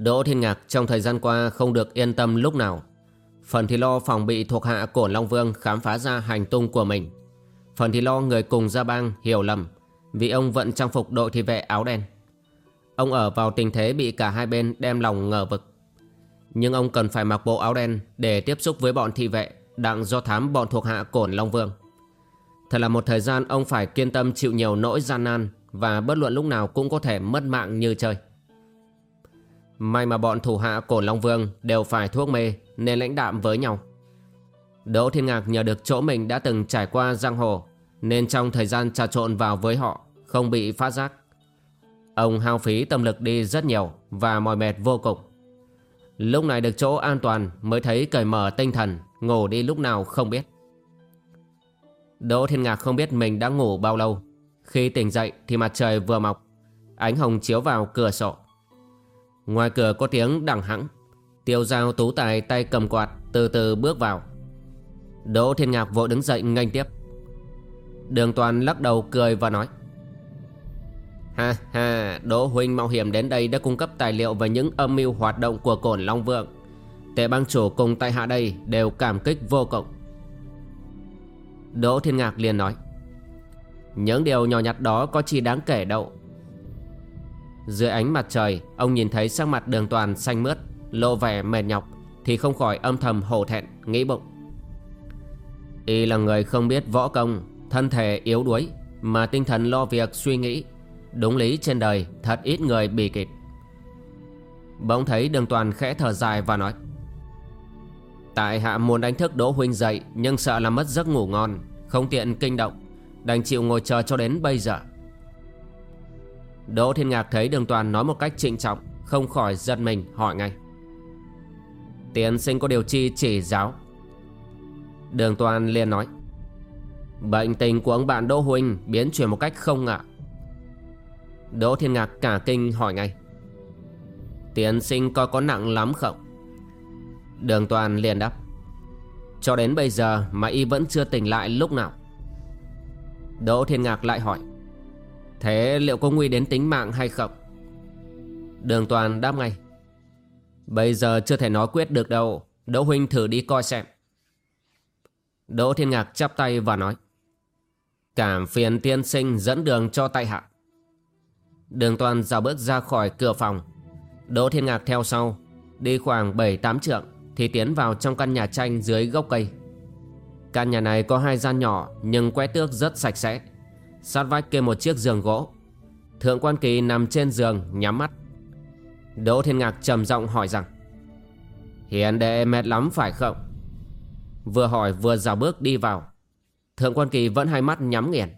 Đỗ Thiên Ngạc trong thời gian qua không được yên tâm lúc nào. Phần thì lo phòng bị thuộc hạ Cổn Long Vương khám phá ra hành tung của mình. Phần thì lo người cùng gia bang hiểu lầm, vì ông vẫn trang phục đội thị vệ áo đen. Ông ở vào tình thế bị cả hai bên đem lòng ngờ vực. Nhưng ông cần phải mặc bộ áo đen để tiếp xúc với bọn thị vệ đặng do thám bọn thuộc hạ Cổn Long Vương. Thật là một thời gian ông phải kiên tâm chịu nhiều nỗi gian nan và bất luận lúc nào cũng có thể mất mạng như chơi. May mà bọn thủ hạ cổ Long Vương đều phải thuốc mê nên lãnh đạm với nhau. Đỗ Thiên Ngạc nhờ được chỗ mình đã từng trải qua giang hồ nên trong thời gian trà trộn vào với họ không bị phát giác. Ông hao phí tâm lực đi rất nhiều và mỏi mệt vô cùng. Lúc này được chỗ an toàn mới thấy cởi mở tinh thần, ngủ đi lúc nào không biết. Đỗ Thiên Ngạc không biết mình đã ngủ bao lâu. Khi tỉnh dậy thì mặt trời vừa mọc, ánh hồng chiếu vào cửa sổ. Ngoài cửa có tiếng đằng hẵng. Tiêu giao tú tài tay cầm quạt, Từ từ bước vào. Đỗ Thiên Ngạc vội đứng dậy nghênh tiếp. Đường toàn lắc đầu cười và nói, Ha ha, Đỗ Huynh mạo hiểm đến đây đã cung cấp tài liệu Về những âm mưu hoạt động của cổn Long Vượng Tệ bang chủ cùng tại hạ đây Đều cảm kích vô cộng Đỗ Thiên Ngạc liền nói, Những điều nhỏ nhặt đó có chi đáng kể đâu dưới ánh mặt trời, Ông nhìn thấy sắc mặt đường toàn xanh mướt, Lộ vẻ mệt nhọc, Thì không khỏi âm thầm hổ thẹn, nghĩ bụng. Y là người không biết võ công, Thân thể yếu đuối, Mà tinh thần lo việc suy nghĩ. Đúng lý trên đời, thật ít người bị kịp Bỗng thấy đường toàn khẽ thở dài và nói, Tại hạ muốn đánh thức Đỗ Huynh dậy, Nhưng sợ là mất giấc ngủ ngon, Không tiện kinh động, Đành chịu ngồi chờ cho đến bây giờ. Đỗ Thiên Ngạc thấy đường toàn nói một cách trịnh trọng, Không khỏi giật mình, hỏi ngay. Tiến sinh có điều chi chỉ giáo? Đường toàn liền nói. Bệnh tình của ông bạn Đỗ Huynh biến chuyển một cách không ngạ. Đỗ Thiên Ngạc cả kinh hỏi ngay. Tiến sinh coi có nặng lắm không? Đường toàn liền đáp. Cho đến bây giờ mà y vẫn chưa tỉnh lại lúc nào? Đỗ Thiên Ngạc lại hỏi. Thế liệu có nguy đến tính mạng hay không? Đường toàn đáp ngay. Bây giờ chưa thể nói quyết được đâu. Đỗ Huynh thử đi coi xem. Đỗ Thiên Ngạc chắp tay và nói. Cảm phiền tiên sinh dẫn đường cho tại hạ. Đường toàn dạo bước ra khỏi cửa phòng. Đỗ Thiên Ngạc theo sau, Đi khoảng 7-8 trượng Thì tiến vào trong căn nhà tranh dưới gốc cây. Căn nhà này có hai gian nhỏ Nhưng quét tước rất sạch sẽ. Sát vách kê một chiếc giường gỗ. Thượng quan kỳ nằm trên giường nhắm mắt. Đỗ Thiên Ngạc trầm giọng hỏi rằng Hiền đệ mệt lắm phải không? Vừa hỏi vừa dào bước đi vào. Thượng quan kỳ vẫn hai mắt nhắm nghiền.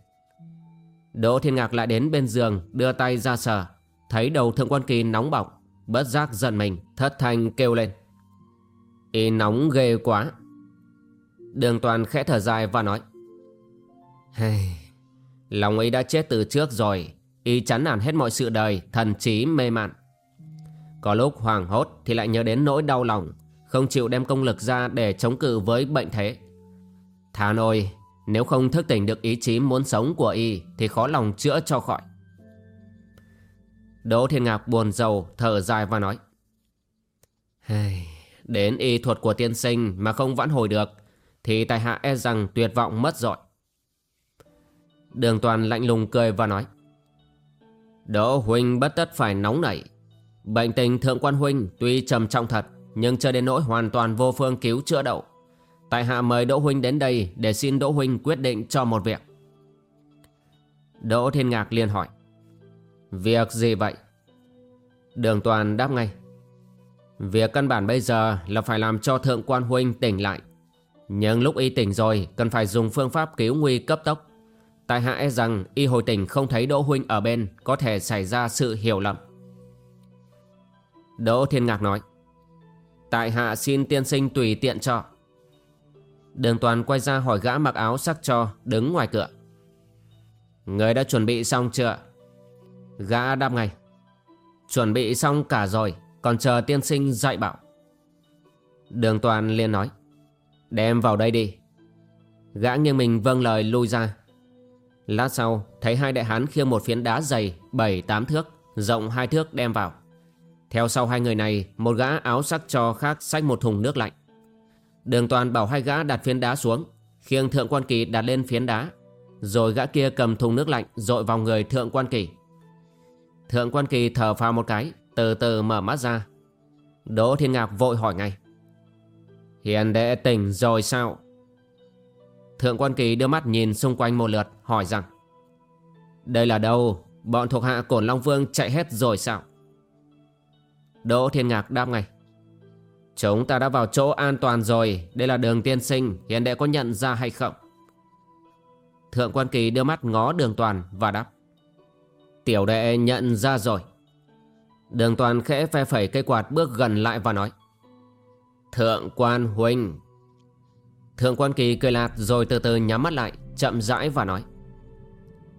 Đỗ Thiên Ngạc lại đến bên giường Đưa tay ra sờ. Thấy đầu thượng quan kỳ nóng bỏng Bất giác giận mình thất thanh kêu lên. Y nóng ghê quá. Đường toàn khẽ thở dài và nói Hey, Lòng ấy đã chết từ trước rồi. Y chán nản hết mọi sự đời Thần trí mê mạn. Có lúc hoàng hốt thì lại nhớ đến nỗi đau lòng Không chịu đem công lực ra Để chống cự với bệnh thế. Thà ôi Nếu không thức tỉnh được ý chí muốn sống của Y Thì khó lòng chữa cho khỏi. Đỗ Thiên Ngạc buồn rầu Thở dài và nói hey, Đến y thuật của tiên sinh Mà không vãn hồi được Thì tài hạ e rằng tuyệt vọng mất rồi. Đường toàn lạnh lùng cười và nói, Đỗ huynh bất tất phải nóng nảy. Bệnh tình thượng quan huynh tuy trầm trọng thật, Nhưng chưa đến nỗi hoàn toàn vô phương cứu chữa đậu Tại hạ mời Đỗ huynh đến đây Để xin Đỗ huynh quyết định cho một việc. Đỗ Thiên Ngạc liền hỏi, Việc gì vậy? Đường Toàn đáp ngay, Việc căn bản bây giờ là phải làm cho Thượng Quan Huynh tỉnh lại. Nhưng lúc y tỉnh rồi, Cần phải dùng phương pháp cứu nguy cấp tốc. Tại hạ e rằng y hồi tỉnh không thấy Đỗ Huynh ở bên, Có thể xảy ra sự hiểu lầm. Đỗ Thiên Ngạc nói, Tại hạ xin tiên sinh tùy tiện cho. Đường Toàn quay ra hỏi gã mặc áo sắc cho, Đứng ngoài cửa. Người đã chuẩn bị xong chưa? Gã đáp ngay, Chuẩn bị xong cả rồi, Còn chờ tiên sinh dạy bảo. Đường Toàn liền nói, Đem vào đây đi. Gã nghiêng mình vâng lời lui ra. Lát sau, thấy hai đại hán khiêng một phiến đá dày, bảy, tám thước, Rộng hai thước đem vào. Theo sau hai người này, Một gã áo sắc cho khác xách một thùng nước lạnh. Đường toàn bảo hai gã đặt phiến đá xuống, Khiêng thượng quan kỳ đặt lên phiến đá. Rồi gã kia cầm thùng nước lạnh Dội vào người thượng quan kỳ. Thượng quan kỳ thở phào một cái, Từ từ mở mắt ra. Đỗ Thiên Ngạc vội hỏi ngay. Hiền đệ tỉnh rồi sao? Thượng quan kỳ đưa mắt nhìn xung quanh một lượt, hỏi rằng, Đây là đâu? Bọn thuộc hạ cổn Long Vương chạy hết rồi sao? Đỗ Thiên Ngạc đáp ngay, Chúng ta đã vào chỗ an toàn rồi, Đây là đường tiên sinh Hiền đệ có nhận ra hay không? Thượng quan kỳ đưa mắt ngó đường toàn và đáp, Tiểu đệ nhận ra rồi. Đường toàn khẽ phe phẩy cây quạt bước gần lại và nói, Thượng quan huynh Thượng quan kỳ cười lạt rồi từ từ nhắm mắt lại, Chậm rãi và nói.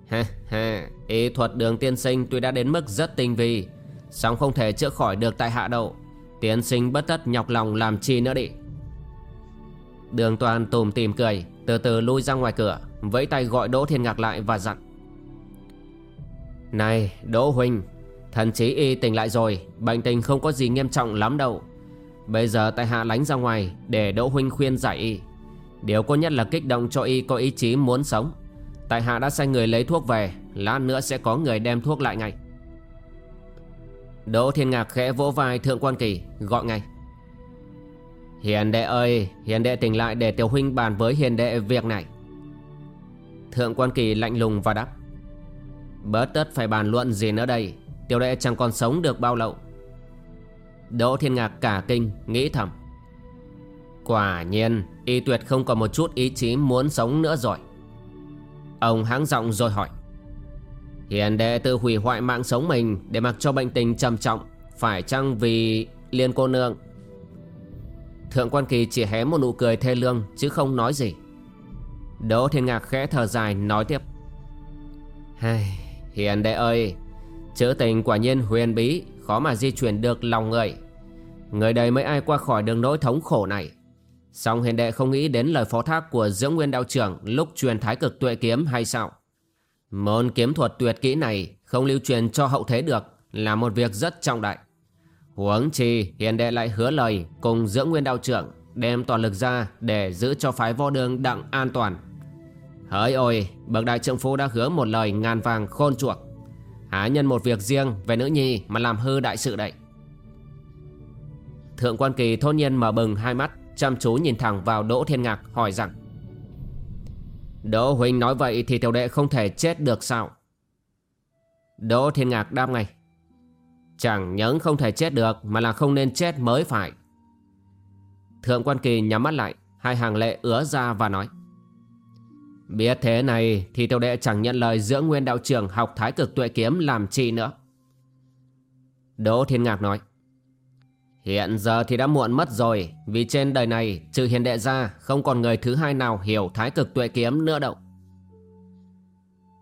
Ha ha Y thuật đường tiên sinh tuy đã đến mức rất tinh vi, song không thể chữa khỏi được tại hạ đậu. Tiên sinh bất tất nhọc lòng làm chi nữa đi. Đường toàn tùm tìm cười, Từ từ lui ra ngoài cửa, Vẫy tay gọi Đỗ Thiên Ngạc lại và dặn. Này, Đỗ Huynh Thần chí y tỉnh lại rồi, Bệnh tình không có gì nghiêm trọng lắm đâu. Bây giờ tại hạ lánh ra ngoài Để Đỗ Huynh khuyên giải y. Điều cô nhất là kích động cho y có ý chí muốn sống. Tại hạ đã sai người lấy thuốc về, Lát nữa sẽ có người đem thuốc lại ngay. Đỗ Thiên Ngạc khẽ vỗ vai Thượng Quan Kỳ, Gọi ngay. Hiền đệ ơi, Hiền đệ tỉnh lại để tiểu huynh bàn với hiền đệ việc này. Thượng Quan Kỳ lạnh lùng và đáp. Bớt tất phải bàn luận gì nữa đây, Tiểu đệ chẳng còn sống được bao lâu. Đỗ Thiên Ngạc cả kinh, Nghĩ thầm. Quả nhiên Y tuyệt không còn một chút ý chí muốn sống nữa rồi. Ông háng giọng rồi hỏi Hiền đệ tự hủy hoại mạng sống mình Để mặc cho bệnh tình trầm trọng Phải chăng vì liên cô nương? Thượng quan kỳ chỉ hé một nụ cười thê lương Chứ không nói gì. Đỗ thiên ngạc khẽ thở dài nói tiếp Hai, Hiền đệ ơi Chữ tình quả nhiên huyền bí Khó mà di chuyển được lòng người. Người đây mấy ai qua khỏi đường nỗi thống khổ này. Song hiền đệ không nghĩ đến lời phó thác của dưỡng nguyên đạo trưởng lúc truyền thái cực tuệ kiếm hay sao? Môn kiếm thuật tuyệt kỹ này không lưu truyền cho hậu thế được là một việc rất trọng đại. Huống chi hiền đệ lại hứa lời cùng dưỡng nguyên đạo trưởng đem toàn lực ra để giữ cho phái vô đường đặng an toàn. Hỡi ôi, bậc đại trượng phu đã hứa một lời ngàn vàng khôn chuộc. Há nhân một việc riêng về nữ nhi mà làm hư đại sự đấy. Thượng quan kỳ thôn nhiên mở bừng hai mắt Chăm chú nhìn thẳng vào Đỗ Thiên Ngạc, hỏi rằng, Đỗ Huynh nói vậy thì tiểu đệ không thể chết được sao? Đỗ Thiên Ngạc đáp ngay, Chẳng những không thể chết được, Mà là không nên chết mới phải. Thượng quan kỳ nhắm mắt lại, Hai hàng lệ ứa ra và nói, Biết thế này Thì tiểu đệ chẳng nhận lời giữa nguyên đạo trưởng Học thái cực tuệ kiếm làm chi nữa. Đỗ Thiên Ngạc nói Hiện giờ thì đã muộn mất rồi, Vì trên đời này, trừ hiền đệ ra, Không còn người thứ hai nào hiểu thái cực tuệ kiếm nữa đâu.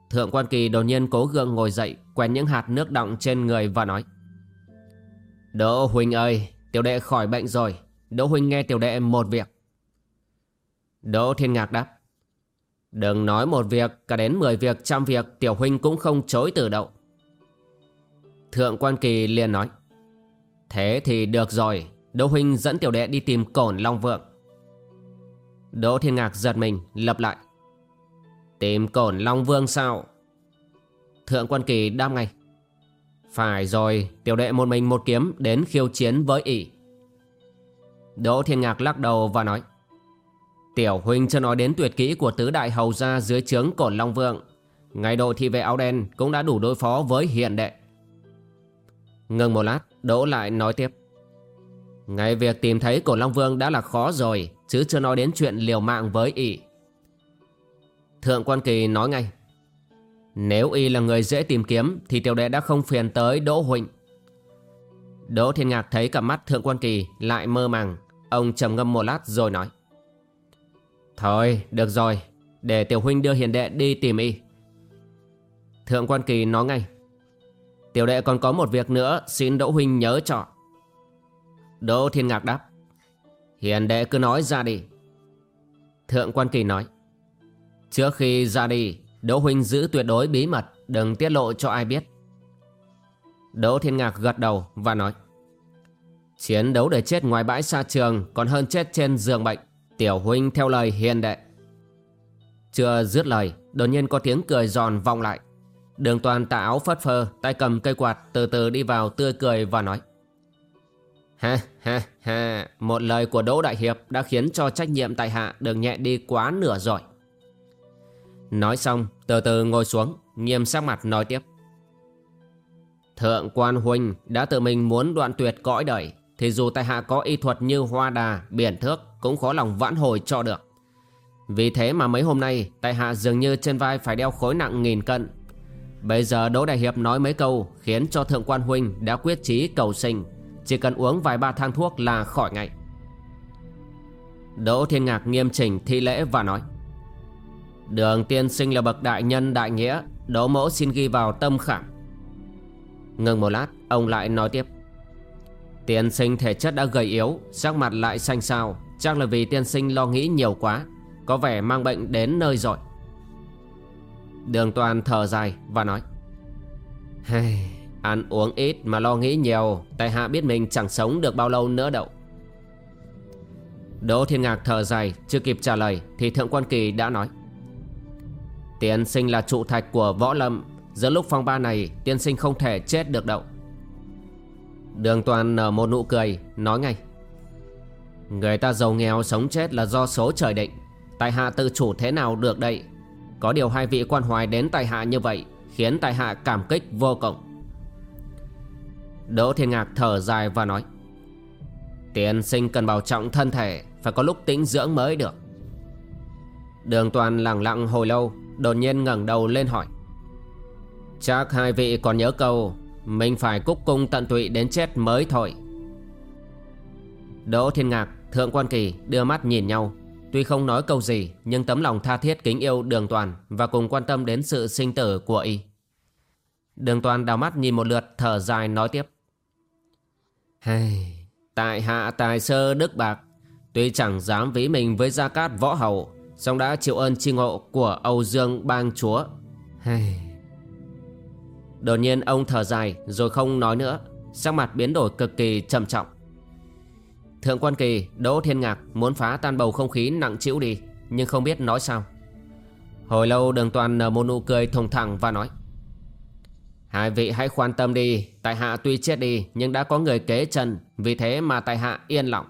Thượng quan kỳ đột nhiên cố gượng ngồi dậy Quen những hạt nước đọng trên người và nói, Đỗ Huynh ơi, Tiểu đệ khỏi bệnh rồi. Đỗ Huynh nghe tiểu đệ một việc. Đỗ Thiên Ngạc đáp, Đừng nói một việc, Cả đến mười việc, trăm việc, Tiểu Huynh cũng không chối từ đậu Thượng quan kỳ liền nói Thế thì được rồi. Đỗ Huynh dẫn tiểu đệ đi tìm cổn Long Vượng. Đỗ Thiên Ngạc giật mình, lập lại. Tìm cổn Long Vương sao? Thượng quan kỳ đáp ngay. Phải rồi, Tiểu đệ một mình một kiếm đến khiêu chiến với ỷ. Đỗ Thiên Ngạc lắc đầu và nói. Tiểu huynh chưa nói đến tuyệt kỹ của tứ đại hầu gia dưới trướng cổn Long Vượng. Ngày độ thị vệ áo đen cũng đã đủ đối phó với hiện đệ. Ngừng một lát, Đỗ lại nói tiếp. Ngày việc tìm thấy cổ Long Vương đã là khó rồi, Chứ chưa nói đến chuyện liều mạng với y. Thượng quan kỳ nói ngay. Nếu y là người dễ tìm kiếm, Thì tiểu đệ đã không phiền tới Đỗ Huỳnh. Đỗ Thiên Ngạc thấy cặp mắt Thượng quan kỳ lại mơ màng, Ông trầm ngâm một lát rồi nói. Thôi, được rồi, Để tiểu huynh đưa hiền đệ đi tìm y. Thượng quan kỳ nói ngay. Tiểu đệ còn có một việc nữa, Xin Đỗ huynh nhớ cho. Đỗ Thiên Ngạc đáp. Hiền đệ cứ nói ra đi. Thượng quan kỳ nói. Trước khi ra đi, Đỗ huynh giữ tuyệt đối bí mật, Đừng tiết lộ cho ai biết. Đỗ Thiên Ngạc gật đầu và nói. Chiến đấu để chết ngoài bãi xa trường, Còn hơn chết trên giường bệnh. Tiểu huynh theo lời hiền đệ. Chưa dứt lời, Đột nhiên có tiếng cười giòn vọng lại. Đường toàn tà áo phất phơ Tay cầm cây quạt từ từ đi vào tươi cười và nói. Ha ha ha Một lời của Đỗ Đại Hiệp Đã khiến cho trách nhiệm tại hạ Được nhẹ đi quá nửa rồi. Nói xong từ từ ngồi xuống Nghiêm sắc mặt nói tiếp. Thượng quan huynh đã tự mình muốn đoạn tuyệt cõi đời Thì dù tại hạ có y thuật như hoa đà, biển thước Cũng khó lòng vãn hồi cho được. Vì thế mà mấy hôm nay Tại hạ dường như trên vai phải đeo khối nặng nghìn cân Bây giờ Đỗ Đại Hiệp nói mấy câu Khiến cho Thượng quan huynh đã quyết chí cầu sinh. Chỉ cần uống vài ba thang thuốc là khỏi ngay. Đỗ Thiên Ngạc nghiêm chỉnh thi lễ và nói, Đường tiên sinh là bậc đại nhân đại nghĩa, Đỗ mẫu xin ghi vào tâm khảm. Ngừng một lát, Ông lại nói tiếp, Tiên sinh thể chất đã gầy yếu, Sắc mặt lại xanh xao, Chắc là vì tiên sinh lo nghĩ nhiều quá, Có vẻ mang bệnh đến nơi rồi. Đường toàn thở dài và nói hey, Ăn uống ít mà lo nghĩ nhiều Tại hạ biết mình chẳng sống được bao lâu nữa đâu. Đỗ Thiên Ngạc thở dài Chưa kịp trả lời Thì Thượng Quan Kỳ đã nói Tiên sinh là trụ thạch của võ lâm Giữa lúc phong ba này Tiên sinh không thể chết được đâu. Đường toàn nở một nụ cười Nói ngay Người ta giàu nghèo sống chết là do số trời định Tại hạ tự chủ thế nào được đây? Có điều hai vị quan hoài đến tại hạ như vậy Khiến tại hạ cảm kích vô cùng. Đỗ Thiên Ngạc thở dài và nói Tiền sinh cần bảo trọng thân thể Phải có lúc tĩnh dưỡng mới được. Đường toàn lặng lặng hồi lâu Đột nhiên ngẩng đầu lên hỏi Chắc hai vị còn nhớ câu Mình phải cúc cung tận tụy đến chết mới thôi. Đỗ Thiên Ngạc, Thượng Quan Kỳ đưa mắt nhìn nhau Tuy không nói câu gì Nhưng tấm lòng tha thiết kính yêu đường toàn Và cùng quan tâm đến sự sinh tử của y. Đường toàn đào mắt nhìn một lượt Thở dài nói tiếp. Hey, Tại hạ tài sơ đức bạc Tuy chẳng dám ví mình với gia cát võ hầu song đã chịu ơn chi ngộ của Âu Dương bang chúa. Hey. Đột nhiên ông thở dài rồi không nói nữa Sắc mặt biến đổi cực kỳ trầm trọng. Thượng quan kỳ, Đỗ Thiên Ngạc muốn phá tan bầu không khí nặng chịu đi, Nhưng không biết nói sao. Hồi lâu đường toàn nở một nụ cười thùng thẳng và nói, Hai vị hãy quan tâm đi, Tại hạ tuy chết đi, Nhưng đã có người kế chân Vì thế mà tại hạ yên lòng.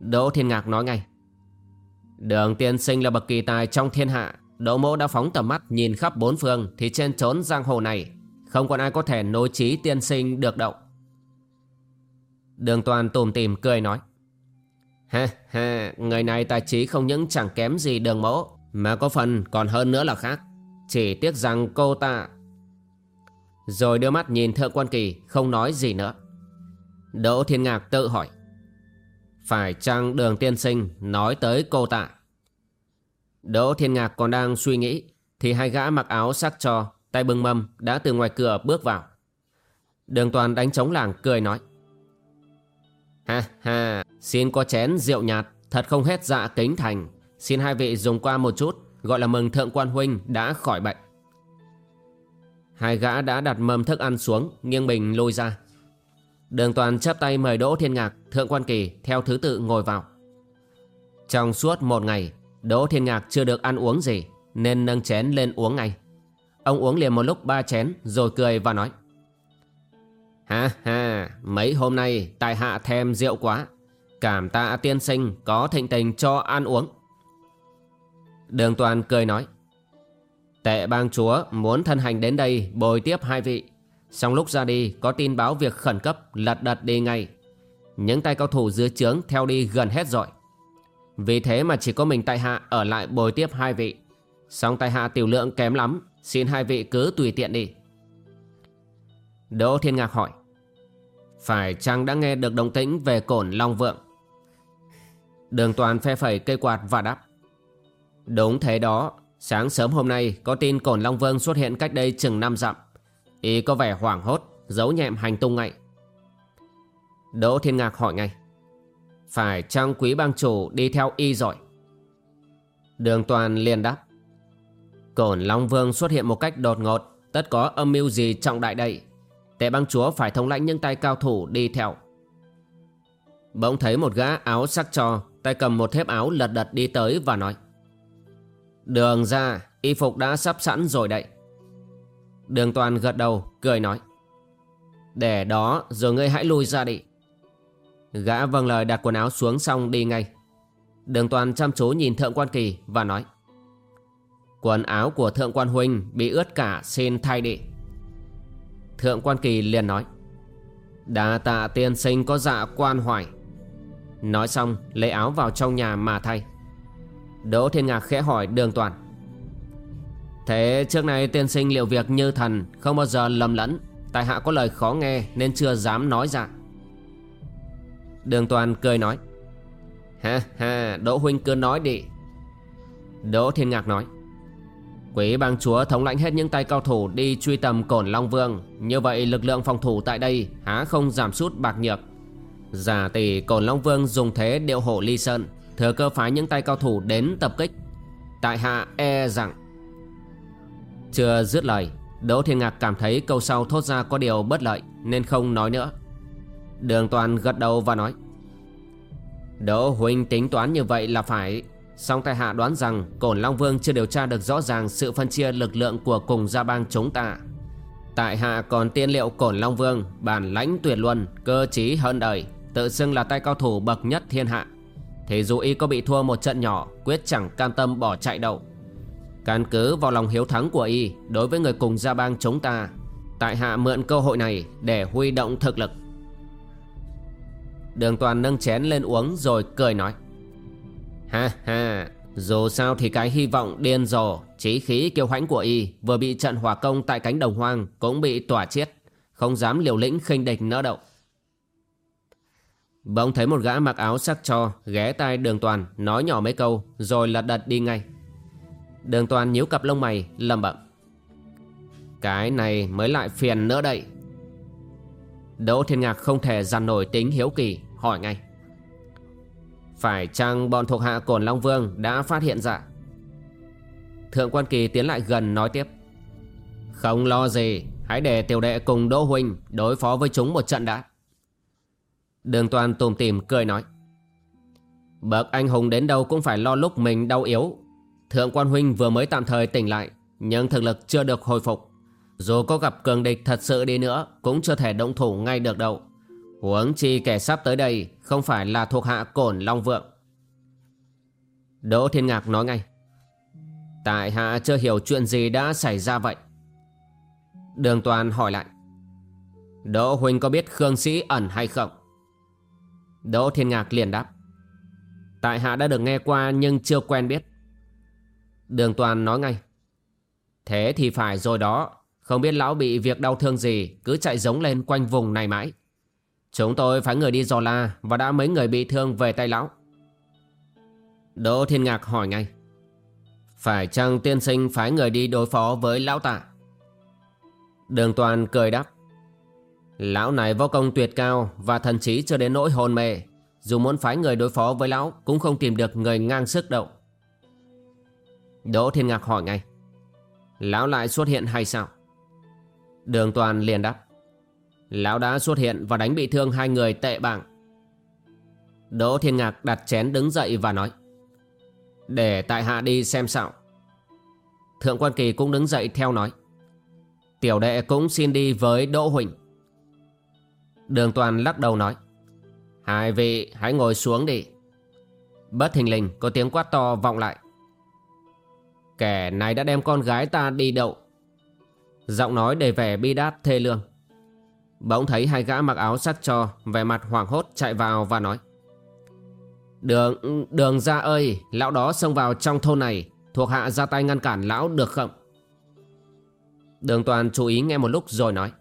Đỗ Thiên Ngạc nói ngay, Đường tiên sinh là bậc kỳ tài trong thiên hạ, Đỗ mỗ đã phóng tầm mắt nhìn khắp bốn phương Thì trên trốn giang hồ này, Không còn ai có thể nối trí tiên sinh được động Đường toàn tùm tìm cười nói. Ha ha, Người này tài trí không những chẳng kém gì đường mẫu, Mà có phần còn hơn nữa là khác. Chỉ tiếc rằng cô ta Rồi đưa mắt nhìn thượng quan kỳ, Không nói gì nữa. Đỗ Thiên Ngạc tự hỏi. Phải chăng đường tiên sinh Nói tới cô ta? Đỗ Thiên Ngạc còn đang suy nghĩ, Thì hai gã mặc áo sắc cho, Tay bưng mâm, đã từ ngoài cửa bước vào. Đường toàn đánh trống làng, cười nói. Ha ha. Xin có chén rượu nhạt, Thật không hết dạ kính thành. Xin hai vị dùng qua một chút, Gọi là mừng thượng quan huynh đã khỏi bệnh. Hai gã đã đặt mâm thức ăn xuống, Nghiêng bình lôi ra. Đường toàn chắp tay mời Đỗ Thiên Ngạc, Thượng quan kỳ, theo thứ tự ngồi vào. Trong suốt một ngày, Đỗ Thiên Ngạc chưa được ăn uống gì, Nên nâng chén lên uống ngay. Ông uống liền một lúc ba chén, Rồi cười và nói. Ha ha, Mấy hôm nay tại hạ thèm rượu quá. Cảm tạ tiên sinh Có thịnh tình cho ăn uống. Đường toàn cười nói, Tệ bang chúa muốn thân hành đến đây bồi tiếp hai vị. Xong lúc ra đi, có tin báo việc khẩn cấp lật đật đi ngay. Những tay cao thủ dưới trướng theo đi gần hết rồi. Vì thế mà chỉ có mình tại hạ ở lại bồi tiếp hai vị. Xong tại hạ tiểu lượng kém lắm, Xin hai vị cứ tùy tiện đi. Đỗ Thiên Ngạc hỏi. Phải chăng đã nghe được đồng tĩnh về cổn Long Vượng? Đường toàn phe phẩy cây quạt và đáp. Đúng thế đó, Sáng sớm hôm nay có tin cổn Long Vương xuất hiện cách đây chừng năm dặm. Y có vẻ hoảng hốt, Giấu nhẹm hành tung ngay. Đỗ Thiên Ngạc hỏi ngay. Phải chăng quý bang chủ đi theo y rồi? Đường toàn liền đáp. Cổn Long Vương xuất hiện một cách đột ngột, Tất có âm mưu gì trọng đại đây? Tệ bang chúa phải thống lãnh những tay cao thủ đi theo. Bỗng thấy một gã áo sắc cho, Tay cầm một thép áo lật đật đi tới và nói, Đường ra, Y phục đã sắp sẵn rồi đấy. Đường toàn gật đầu, cười nói, Để đó rồi ngươi hãy lui ra đi. Gã vâng lời đặt quần áo xuống xong đi ngay. Đường toàn chăm chú nhìn thượng quan kỳ và nói, Quần áo của thượng quan huynh bị ướt cả, xin thay đi. Thượng quan kỳ liền nói, Đà tạ tiên sinh có dạ quan hoài. Nói xong, lấy áo vào trong nhà mà thay. Đỗ Thiên Ngạc khẽ hỏi đường toàn, Thế trước nay tiên sinh liệu việc như thần, Không bao giờ lầm lẫn, Tại hạ có lời khó nghe nên chưa dám nói ra. Đường toàn cười nói, Ha ha, Đỗ huynh cứ nói đi. Đỗ Thiên Ngạc nói Quý bang chúa thống lãnh hết những tay cao thủ đi truy tầm cổn Long Vương. Như vậy, lực lượng phòng thủ tại đây há không giảm sút bạc nhược. Giả tỷ cổn Long Vương dùng thế điệu hổ ly sơn, Thừa cơ phái những tay cao thủ đến tập kích. Tại hạ e rằng, Chưa dứt lời, Đỗ Thiên Ngạc cảm thấy câu sau thốt ra có điều bất lợi, Nên không nói nữa. Đường toàn gật đầu và nói, Đỗ Huynh tính toán như vậy là phải Song tại hạ đoán rằng Cổn Long Vương chưa điều tra được rõ ràng sự phân chia lực lượng của cùng gia bang chúng ta. Tại hạ còn tiên liệu Cổn Long Vương, Bản lãnh tuyệt luân, Cơ trí hơn đời, Tự xưng là tay cao thủ bậc nhất thiên hạ. Thì dù y có bị thua một trận nhỏ, Quyết chẳng cam tâm bỏ chạy đâu. Căn cứ vào lòng hiếu thắng của y Đối với người cùng gia bang chúng ta, Tại hạ mượn cơ hội này Để huy động thực lực. Đường toàn nâng chén lên uống Rồi cười nói. Ha ha. Dù sao thì cái hy vọng điên rồ, Chí khí kiêu hãnh của y Vừa bị trận hỏa công tại cánh đồng hoang Cũng bị tỏa chết Không dám liều lĩnh khinh địch nữa đâu. Bỗng thấy một gã mặc áo sắc cho, Ghé tai đường toàn, Nói nhỏ mấy câu, Rồi lật đật đi ngay. Đường toàn nhíu cặp lông mày lầm bẩm. Cái này mới lại phiền nữa đây. Đỗ Thiên Ngạc không thể dằn nổi tính hiếu kỳ, Hỏi ngay phải chăng bọn thuộc hạ Cổn Long Vương đã phát hiện ra? Thượng quan kỳ tiến lại gần nói tiếp. Không lo gì, Hãy để tiểu đệ cùng Đỗ Huynh Đối phó với chúng một trận đã. Đường toàn tùm tìm cười nói. Bậc anh hùng đến đâu cũng phải lo lúc mình đau yếu. Thượng quan huynh vừa mới tạm thời tỉnh lại, Nhưng thực lực chưa được hồi phục. Dù có gặp cường địch thật sự đi nữa, Cũng chưa thể động thủ ngay được đâu. Huống chi kẻ sắp tới đây Không phải là thuộc hạ cổn Long Vượng. Đỗ Thiên Ngạc nói ngay. Tại hạ chưa hiểu chuyện gì đã xảy ra vậy. Đường Toàn hỏi lại. Đỗ Huynh có biết Khương Sĩ ẩn hay không? Đỗ Thiên Ngạc liền đáp. Tại hạ đã được nghe qua nhưng chưa quen biết. Đường Toàn nói ngay. Thế thì phải rồi đó. Không biết lão bị việc đau thương gì Cứ chạy giống lên quanh vùng này mãi. Chúng tôi phải người đi dò la Và đã mấy người bị thương về tay lão. Đỗ Thiên Ngạc hỏi ngay. Phải chăng tiên sinh phái người đi đối phó với lão tạ? Đường toàn cười đáp. Lão này võ công tuyệt cao Và thần trí chưa đến nỗi hồn mê. Dù muốn phái người đối phó với lão Cũng không tìm được người ngang sức đâu. Đỗ Thiên Ngạc hỏi ngay. Lão lại xuất hiện hay sao? Đường toàn liền đáp. Lão đã xuất hiện và đánh bị thương hai người tệ bảng Đỗ Thiên Ngạc đặt chén đứng dậy và nói, Để tại hạ đi xem sao. Thượng quan kỳ cũng đứng dậy theo nói, Tiểu đệ cũng xin đi với Đỗ Huỳnh. Đường toàn lắc đầu nói, Hai vị hãy ngồi xuống đi. Bất thình lình có tiếng quát to vọng lại. Kẻ này đã đem con gái ta đi đậu. Giọng nói đầy vẻ bi đát thê lương. Bỗng thấy hai gã mặc áo sắt cho Vẻ mặt hoảng hốt chạy vào và nói. Đường, đường ra ơi Lão đó xông vào trong thôn này Thuộc hạ ra tay ngăn cản lão được không? Đường toàn chú ý nghe một lúc rồi nói.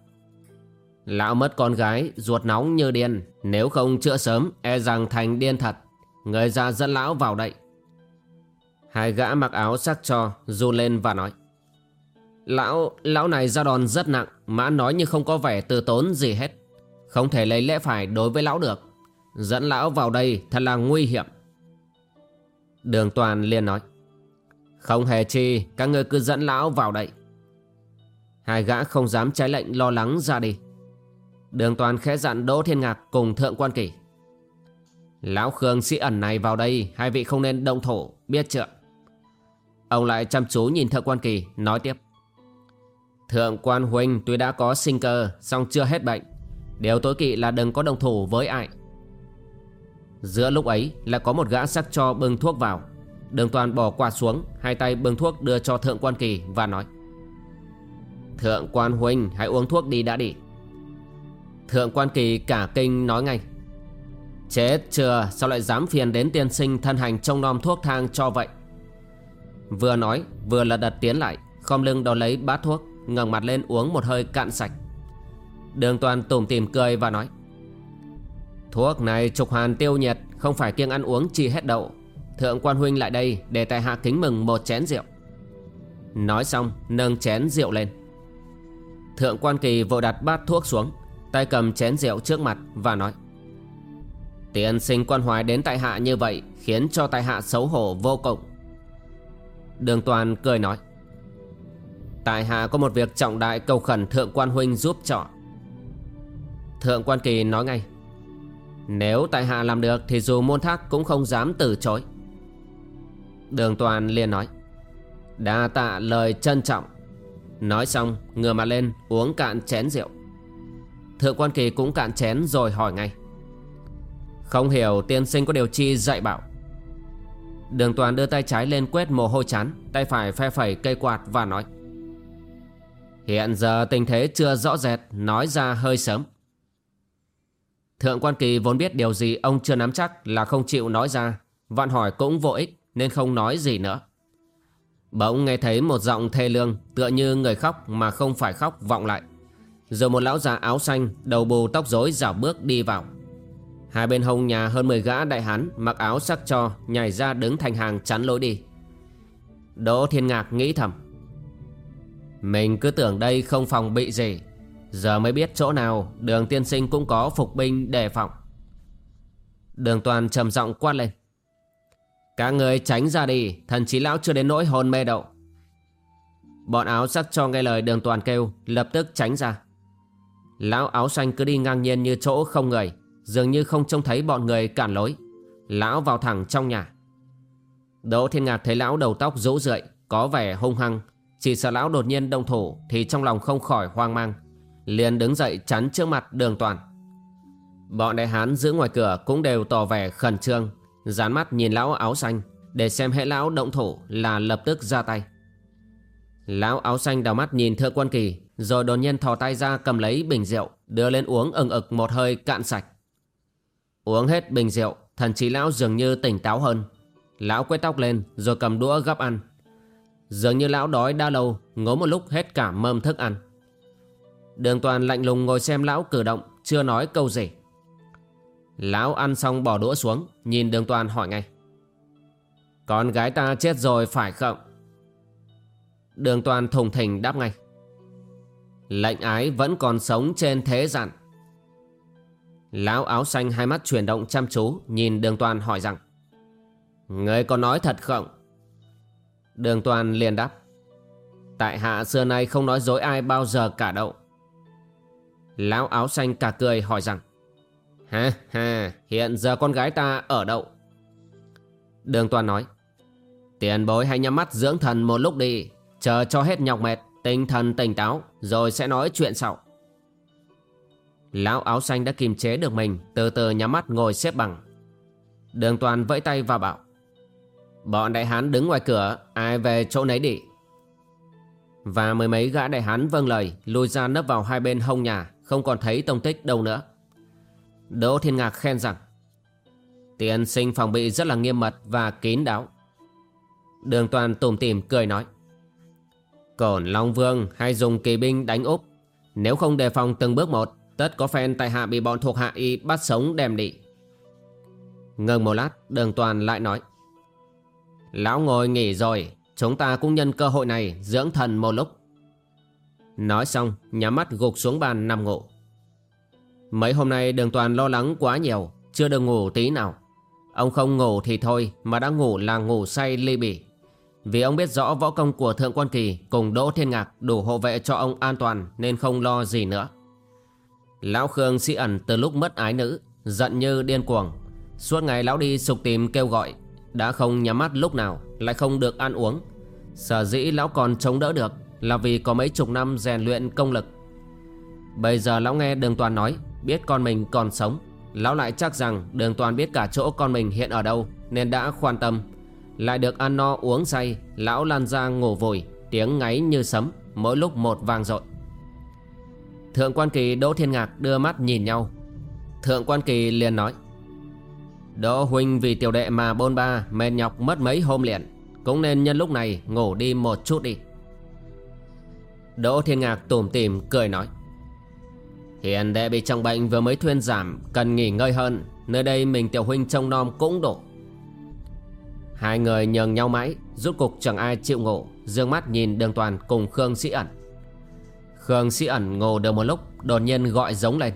Lão mất con gái Ruột nóng như điên Nếu không chữa sớm E rằng thành điên thật. Người ra dẫn lão vào đây. Hai gã mặc áo sắc cho du lên và nói. Lão, lão này ra đòn rất nặng Mã nói như không có vẻ từ tốn gì hết. Không thể lấy lẽ phải đối với lão được. Dẫn lão vào đây thật là nguy hiểm. Đường toàn liền nói Không hề chi Các ngươi cứ dẫn lão vào đây. Hai gã không dám trái lệnh lo lắng ra đi. Đường toàn khẽ dặn Đỗ Thiên Ngạc cùng Thượng Quan Kỳ Lão Khương sĩ ẩn này vào đây Hai vị không nên động thổ Biết chưa? Ông lại chăm chú nhìn Thượng Quan Kỳ Nói tiếp Thượng Quan Huynh tuy đã có sinh cơ, song chưa hết bệnh. Điều tối kỵ là đừng có đồng thủ với ai. Giữa lúc ấy là có một gã sắc cho bưng thuốc vào. Đường toàn bỏ quạt xuống, Hai tay bưng thuốc đưa cho Thượng Quan Kỳ và nói, Thượng Quan Huynh hãy uống thuốc đi đã đi. Thượng Quan Kỳ cả kinh nói ngay, Chết chưa, sao lại dám phiền đến tiên sinh thân hành trông nom thuốc thang cho vậy? Vừa nói, vừa lật đật tiến lại, Khom lưng đo lấy bát thuốc ngẩng mặt lên uống một hơi cạn sạch. Đường toàn tủm tìm cười và nói, Thuốc này trục hàn tiêu nhiệt, Không phải kiêng ăn uống chi hết đậu. Thượng quan huynh lại đây Để tại hạ kính mừng một chén rượu. Nói xong, nâng chén rượu lên. Thượng quan kỳ vội đặt bát thuốc xuống, Tay cầm chén rượu trước mặt và nói, Tiền sinh quan hoài đến tại hạ như vậy Khiến cho tại hạ xấu hổ vô cùng. Đường toàn cười nói Tại hạ có một việc trọng đại cầu khẩn thượng quan huynh giúp trọ Thượng quan kỳ nói ngay, Nếu tại hạ làm được thì dù môn thác cũng không dám từ chối. Đường toàn liền nói, Đa tạ lời trân trọng. Nói xong, ngửa mặt lên uống cạn chén rượu. Thượng quan kỳ cũng cạn chén rồi hỏi ngay, Không hiểu tiên sinh có điều chi dạy bảo? Đường toàn đưa tay trái lên quét mồ hôi chán, Tay phải phe phẩy cây quạt và nói Hiện giờ tình thế chưa rõ rệt, Nói ra hơi sớm. Thượng quan kỳ vốn biết điều gì Ông chưa nắm chắc là không chịu nói ra. Vạn hỏi cũng vô ích, Nên không nói gì nữa. Bỗng nghe thấy một giọng thê lương, Tựa như người khóc mà không phải khóc, vọng lại. Rồi một lão già áo xanh, Đầu bù tóc rối dạo bước đi vào. Hai bên hông nhà hơn 10 gã đại hán Mặc áo sắc cho Nhảy ra đứng thành hàng chắn lối đi. Đỗ Thiên Ngạc nghĩ thầm mình cứ tưởng đây không phòng bị gì. Giờ mới biết chỗ nào Đường tiên sinh cũng có phục binh đề phòng. Đường toàn trầm giọng quát lên. Các người tránh ra đi, Thần chí lão chưa đến nỗi hôn mê đậu Bọn áo sắc cho nghe lời đường toàn kêu, Lập tức tránh ra. Lão áo xanh cứ đi ngang nhiên như chỗ không người, Dường như không trông thấy bọn người cản lối. Lão vào thẳng trong nhà. Đỗ Thiên Ngạc thấy lão đầu tóc rũ rượi, Có vẻ hung hăng chỉ sợ lão đột nhiên động thủ Thì trong lòng không khỏi hoang mang, liền đứng dậy chắn trước mặt đường toàn. Bọn đại hán giữ ngoài cửa Cũng đều tỏ vẻ khẩn trương, Dán mắt nhìn lão áo xanh Để xem hệ lão động thủ là lập tức ra tay. Lão áo xanh đào mắt nhìn thượng quân kỳ, Rồi đột nhiên thò tay ra cầm lấy bình rượu, Đưa lên uống ừng ực một hơi cạn sạch. Uống hết bình rượu, Thần trí lão dường như tỉnh táo hơn. Lão quét tóc lên rồi cầm đũa gấp ăn. Dường như lão đói đã lâu, Ngố một lúc hết cả mâm thức ăn. Đường toàn lạnh lùng ngồi xem lão cử động, Chưa nói câu gì. Lão ăn xong bỏ đũa xuống, Nhìn đường toàn hỏi ngay. Con gái ta chết rồi phải không? Đường toàn thùng thình đáp ngay. Lệnh ái vẫn còn sống trên thế gian. Lão áo xanh hai mắt chuyển động chăm chú, Nhìn đường toàn hỏi rằng, Người có nói thật không? Đường toàn liền đáp. Tại hạ xưa nay không nói dối ai bao giờ cả đâu. Lão áo xanh cả cười hỏi rằng, Ha ha, hiện giờ con gái ta ở đâu? Đường toàn nói, Tiền bối hãy nhắm mắt dưỡng thần một lúc đi, Chờ cho hết nhọc mệt, Tinh thần tỉnh táo, Rồi sẽ nói chuyện sau. Lão áo xanh đã kiềm chế được mình, Từ từ nhắm mắt ngồi xếp bằng. Đường toàn vẫy tay và bảo Bọn đại hán đứng ngoài cửa, Ai về chỗ nấy đi. Và mười mấy gã đại hán vâng lời Lùi ra nấp vào hai bên hông nhà, Không còn thấy tông tích đâu nữa. Đỗ Thiên Ngạc khen rằng tiền sinh phòng bị rất là nghiêm mật và kín đáo. Đường toàn tùm tìm cười nói, Cổn Long Vương hay dùng kỳ binh đánh úp. Nếu không đề phòng từng bước một, Tất có phen tại hạ bị bọn thuộc hạ y bắt sống đem đi. Ngừng một lát, đường toàn lại nói Lão ngồi nghỉ rồi, Chúng ta cũng nhân cơ hội này dưỡng thần một lúc. Nói xong, nhắm mắt gục xuống bàn nằm ngủ. Mấy hôm nay đường toàn lo lắng quá nhiều, Chưa được ngủ tí nào. Ông không ngủ thì thôi Mà đã ngủ là ngủ say ly bỉ Vì ông biết rõ võ công của Thượng Quan Kỳ Cùng Đỗ Thiên Ngạc đủ hộ vệ cho ông an toàn Nên không lo gì nữa. Lão Khương sĩ ẩn từ lúc mất ái nữ, Giận như điên cuồng. Suốt ngày lão đi sục tìm kêu gọi đã không nhắm mắt lúc nào, Lại không được ăn uống. Sở dĩ lão còn chống đỡ được Là vì có mấy chục năm rèn luyện công lực. Bây giờ lão nghe đường toàn nói, Biết con mình còn sống, Lão lại chắc rằng đường toàn biết cả chỗ con mình hiện ở đâu, Nên đã khoan tâm. Lại được ăn no uống say, Lão lan ra ngủ vùi, Tiếng ngáy như sấm, Mỗi lúc một vang dội. Thượng quan kỳ Đỗ Thiên Ngạc đưa mắt nhìn nhau. Thượng quan kỳ liền nói Đỗ huynh vì tiểu đệ mà bôn ba, Mệt nhọc mất mấy hôm liền. Cũng nên nhân lúc này ngủ đi một chút đi. Đỗ Thiên Ngạc tủm tỉm cười nói. Hiện đệ bị trọng bệnh vừa mới thuyên giảm, Cần nghỉ ngơi hơn. Nơi đây mình tiểu huynh trông nom cũng đủ. Hai người nhường nhau mãi Rút cục chẳng ai chịu ngủ. Dương mắt nhìn đường toàn cùng Khương Sĩ ẩn. Khương Sĩ ẩn ngồi được một lúc, Đột nhiên gọi giống lên.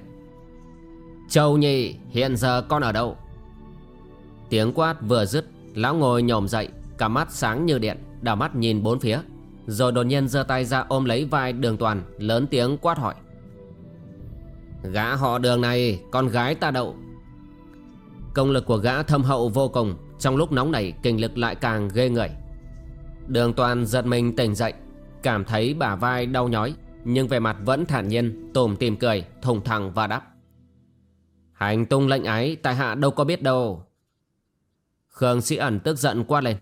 Châu Nhi, hiện giờ con ở đâu? Tiếng quát vừa dứt, Lão ngồi nhổm dậy, Cả mắt sáng như điện, Đảo mắt nhìn bốn phía. Rồi đột nhiên giơ tay ra ôm lấy vai đường toàn, Lớn tiếng quát hỏi. Gã họ đường này, Con gái ta đậu. Công lực của gã thâm hậu vô cùng, Trong lúc nóng nảy, kinh lực lại càng ghê người Đường toàn giật mình tỉnh dậy, Cảm thấy bả vai đau nhói, Nhưng về mặt vẫn thản nhiên Tùm tìm cười, thùng thẳng và đáp. Hành tung lệnh ái, Tại hạ đâu có biết đâu. Khương sĩ ẩn tức giận quát lên.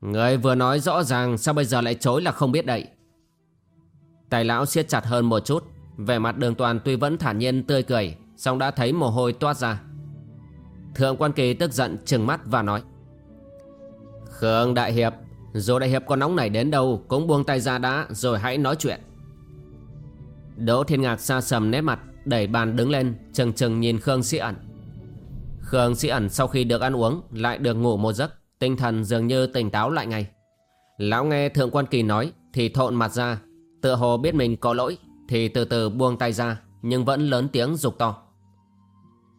Người vừa nói rõ ràng, Sao bây giờ lại chối là không biết đậy Tài lão siết chặt hơn một chút, Vẻ mặt đường toàn tuy vẫn thản nhiên tươi cười, song đã thấy mồ hôi toát ra. Thượng quan kỳ tức giận trừng mắt và nói. Khương Đại Hiệp, Dù Đại Hiệp có nóng nảy đến đâu, Cũng buông tay ra đã, rồi hãy nói chuyện. Đỗ Thiên Ngạc xa sầm nét mặt, Đẩy bàn đứng lên Chừng chừng nhìn Khương Sĩ ẩn. Khương Sĩ ẩn sau khi được ăn uống, Lại được ngủ một giấc, Tinh thần dường như tỉnh táo lại ngay. Lão nghe Thượng quan kỳ nói Thì thộn mặt ra, Tựa hồ biết mình có lỗi thì từ từ buông tay ra, Nhưng vẫn lớn tiếng dục to.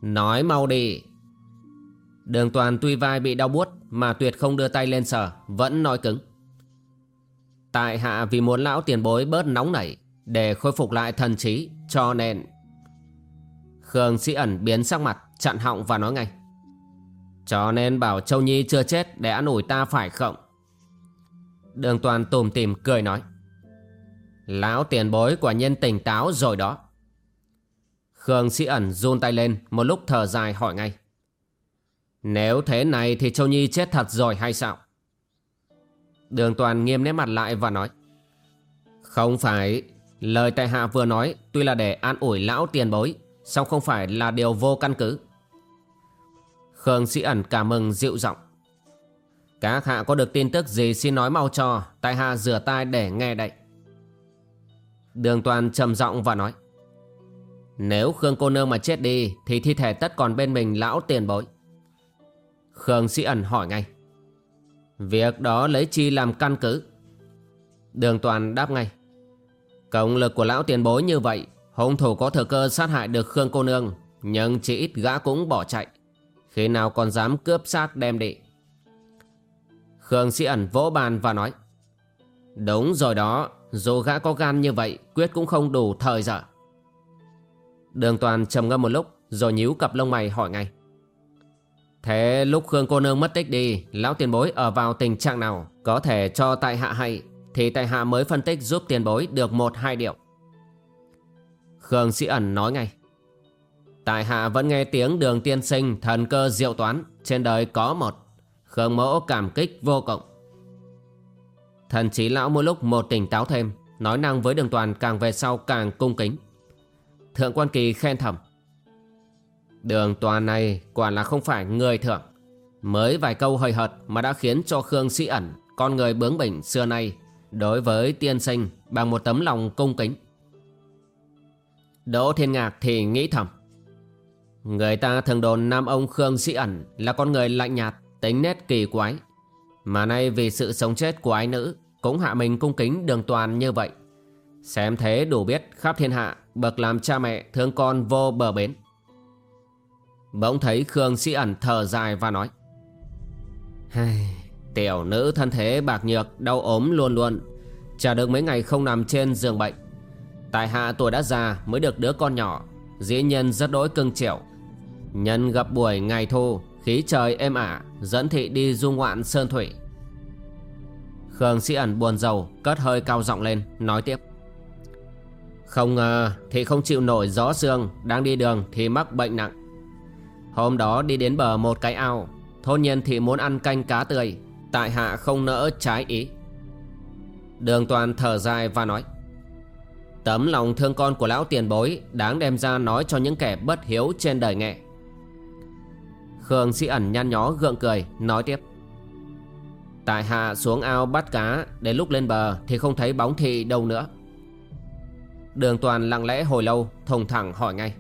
Nói mau đi. Đường toàn tuy vai bị đau buốt Mà tuyệt không đưa tay lên sờ, Vẫn nói cứng. Tại hạ vì muốn lão tiền bối bớt nóng nảy Để khôi phục lại thần trí Cho nên Khương sĩ ẩn biến sắc mặt, Chặn họng và nói ngay. Cho nên bảo Châu Nhi chưa chết Để ăn ủi ta phải không? Đường toàn tùm tìm cười nói. Lão tiền bối quả nhiên tỉnh táo rồi đó. Khương sĩ ẩn run tay lên, Một lúc thở dài hỏi ngay. Nếu thế này thì Châu Nhi chết thật rồi hay sao? Đường toàn nghiêm nét mặt lại và nói. Không phải, Lời tại hạ vừa nói Tuy là để an ủi lão tiền bối song không phải là điều vô căn cứ? Khương sĩ ẩn cảm mừng dịu giọng. Các hạ có được tin tức gì xin nói mau cho, Tại hạ rửa tai để nghe đây. Đường toàn trầm giọng và nói. Nếu Khương cô nương mà chết đi, Thì thi thể tất còn bên mình lão tiền bối. Khương sĩ ẩn hỏi ngay. Việc đó lấy chi làm căn cứ? Đường toàn đáp ngay. Công lực của lão tiền bối như vậy Hung thủ có thừa cơ sát hại được Khương cô nương, Nhưng chỉ ít gã cũng bỏ chạy. Khi nào còn dám cướp xác đem đi? Khương sĩ ẩn vỗ bàn và nói, Đúng rồi đó, dù gã có gan như vậy, Quyết cũng không đủ thời giờ. Đường toàn trầm ngâm một lúc, Rồi nhíu cặp lông mày hỏi ngay, Thế lúc Khương cô nương mất tích đi, Lão tiền bối ở vào tình trạng nào? Có thể cho tại hạ hay, Thì tại hạ mới phân tích giúp tiền bối được một hai điều. Khương sĩ ẩn nói ngay. Tại hạ vẫn nghe tiếng đường tiên sinh Thần cơ diệu toán, Trên đời có một. Khương mẫu cảm kích vô cộng Thần chí lão mỗi lúc một tỉnh táo thêm, Nói năng với đường toàn càng về sau càng cung kính. Thượng quan kỳ khen thầm. Đường toàn này quả là không phải người thượng. Mới vài câu hơi hợt mà đã khiến cho Khương sĩ ẩn, Con người bướng bỉnh xưa nay, Đối với tiên sinh bằng một tấm lòng cung kính. Đỗ Thiên Ngạc thì nghĩ thầm Người ta thường đồn nam ông Khương Sĩ Ẩn là con người lạnh nhạt, tính nét kỳ quái. Mà nay vì sự sống chết của ái nữ cũng hạ mình cung kính đường toàn như vậy. Xem thế đủ biết khắp thiên hạ bậc làm cha mẹ thương con vô bờ bến. Bỗng thấy Khương Sĩ Ẩn thở dài và nói Tiểu nữ thân thế bạc nhược, đau ốm luôn luôn Chả được mấy ngày không nằm trên giường bệnh Tại hạ tuổi đã già mới được đứa con nhỏ. Dĩ nhân rất đỗi cưng chiều. Nhân gặp buổi ngày thu, Khí trời êm ả, Dẫn thị đi du ngoạn sơn thủy. Khương sĩ ẩn buồn rầu, Cất hơi cao giọng lên, Nói tiếp. Không ngờ Thị không chịu nổi gió sương, Đang đi đường thì mắc bệnh nặng. Hôm đó đi đến bờ một cái ao, Thôn nhiên thị muốn ăn canh cá tươi, Tại hạ không nỡ trái ý. Đường toàn thở dài và nói. Tấm lòng thương con của lão tiền bối Đáng đem ra nói cho những kẻ bất hiếu trên đời nghe. Khương sĩ ẩn nhăn nhó gượng cười, Nói tiếp. Tại hạ xuống ao bắt cá, Đến lúc lên bờ thì không thấy bóng thị đâu nữa. Đường toàn lặng lẽ hồi lâu Thùng thẳng hỏi ngay.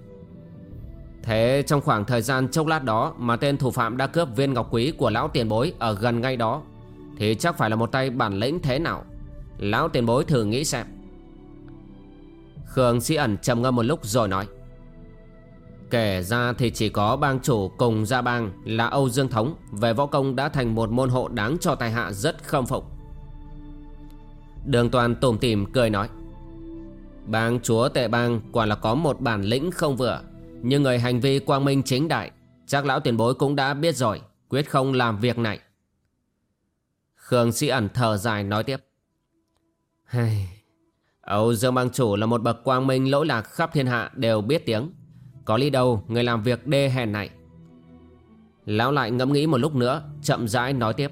Thế trong khoảng thời gian chốc lát đó Mà tên thủ phạm đã cướp viên ngọc quý Của lão tiền bối ở gần ngay đó, Thì chắc phải là một tay bản lĩnh thế nào? Lão tiền bối thử nghĩ xem. Khương sĩ ẩn trầm ngâm một lúc rồi nói. Kể ra thì chỉ có bang chủ cùng gia bang là Âu Dương Thống, Về võ công đã thành một môn hộ đáng cho tài hạ rất khâm phục. Đường toàn tủm tỉm cười nói. Bang chúa tệ bang quả là có một bản lĩnh không vừa, Nhưng người hành vi quang minh chính đại, Chắc lão tiền bối cũng đã biết rồi, Quyết không làm việc này. Khương sĩ ẩn thở dài nói tiếp. Hay... Âu, Dương bang chủ là một bậc quang minh lỗi lạc khắp thiên hạ đều biết tiếng. Có lý đâu người làm việc đê hèn này. Lão lại ngẫm nghĩ một lúc nữa, Chậm rãi nói tiếp.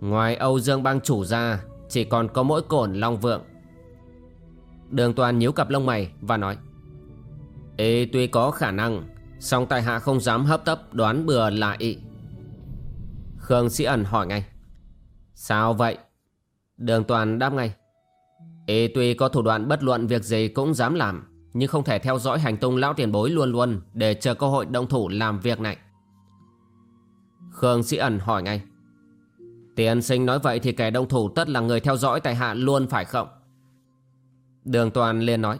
Ngoài Âu Dương bang chủ ra, Chỉ còn có mỗi cổn Long Vượng. Đường toàn nhíu cặp lông mày và nói, Ê, tuy có khả năng, song tài hạ không dám hấp tấp đoán bừa là ị. Khương Sĩ Ẩn hỏi ngay, Sao vậy? Đường toàn đáp ngay Y tuy có thủ đoạn bất luận việc gì cũng dám làm, nhưng không thể theo dõi hành tung lão tiền bối luôn luôn Để chờ cơ hội động thủ làm việc này. Khương Sĩ Ẩn hỏi ngay. Tiền sinh nói vậy thì kẻ động thủ tất là người theo dõi tại hạ luôn phải không? Đường Toàn liền nói.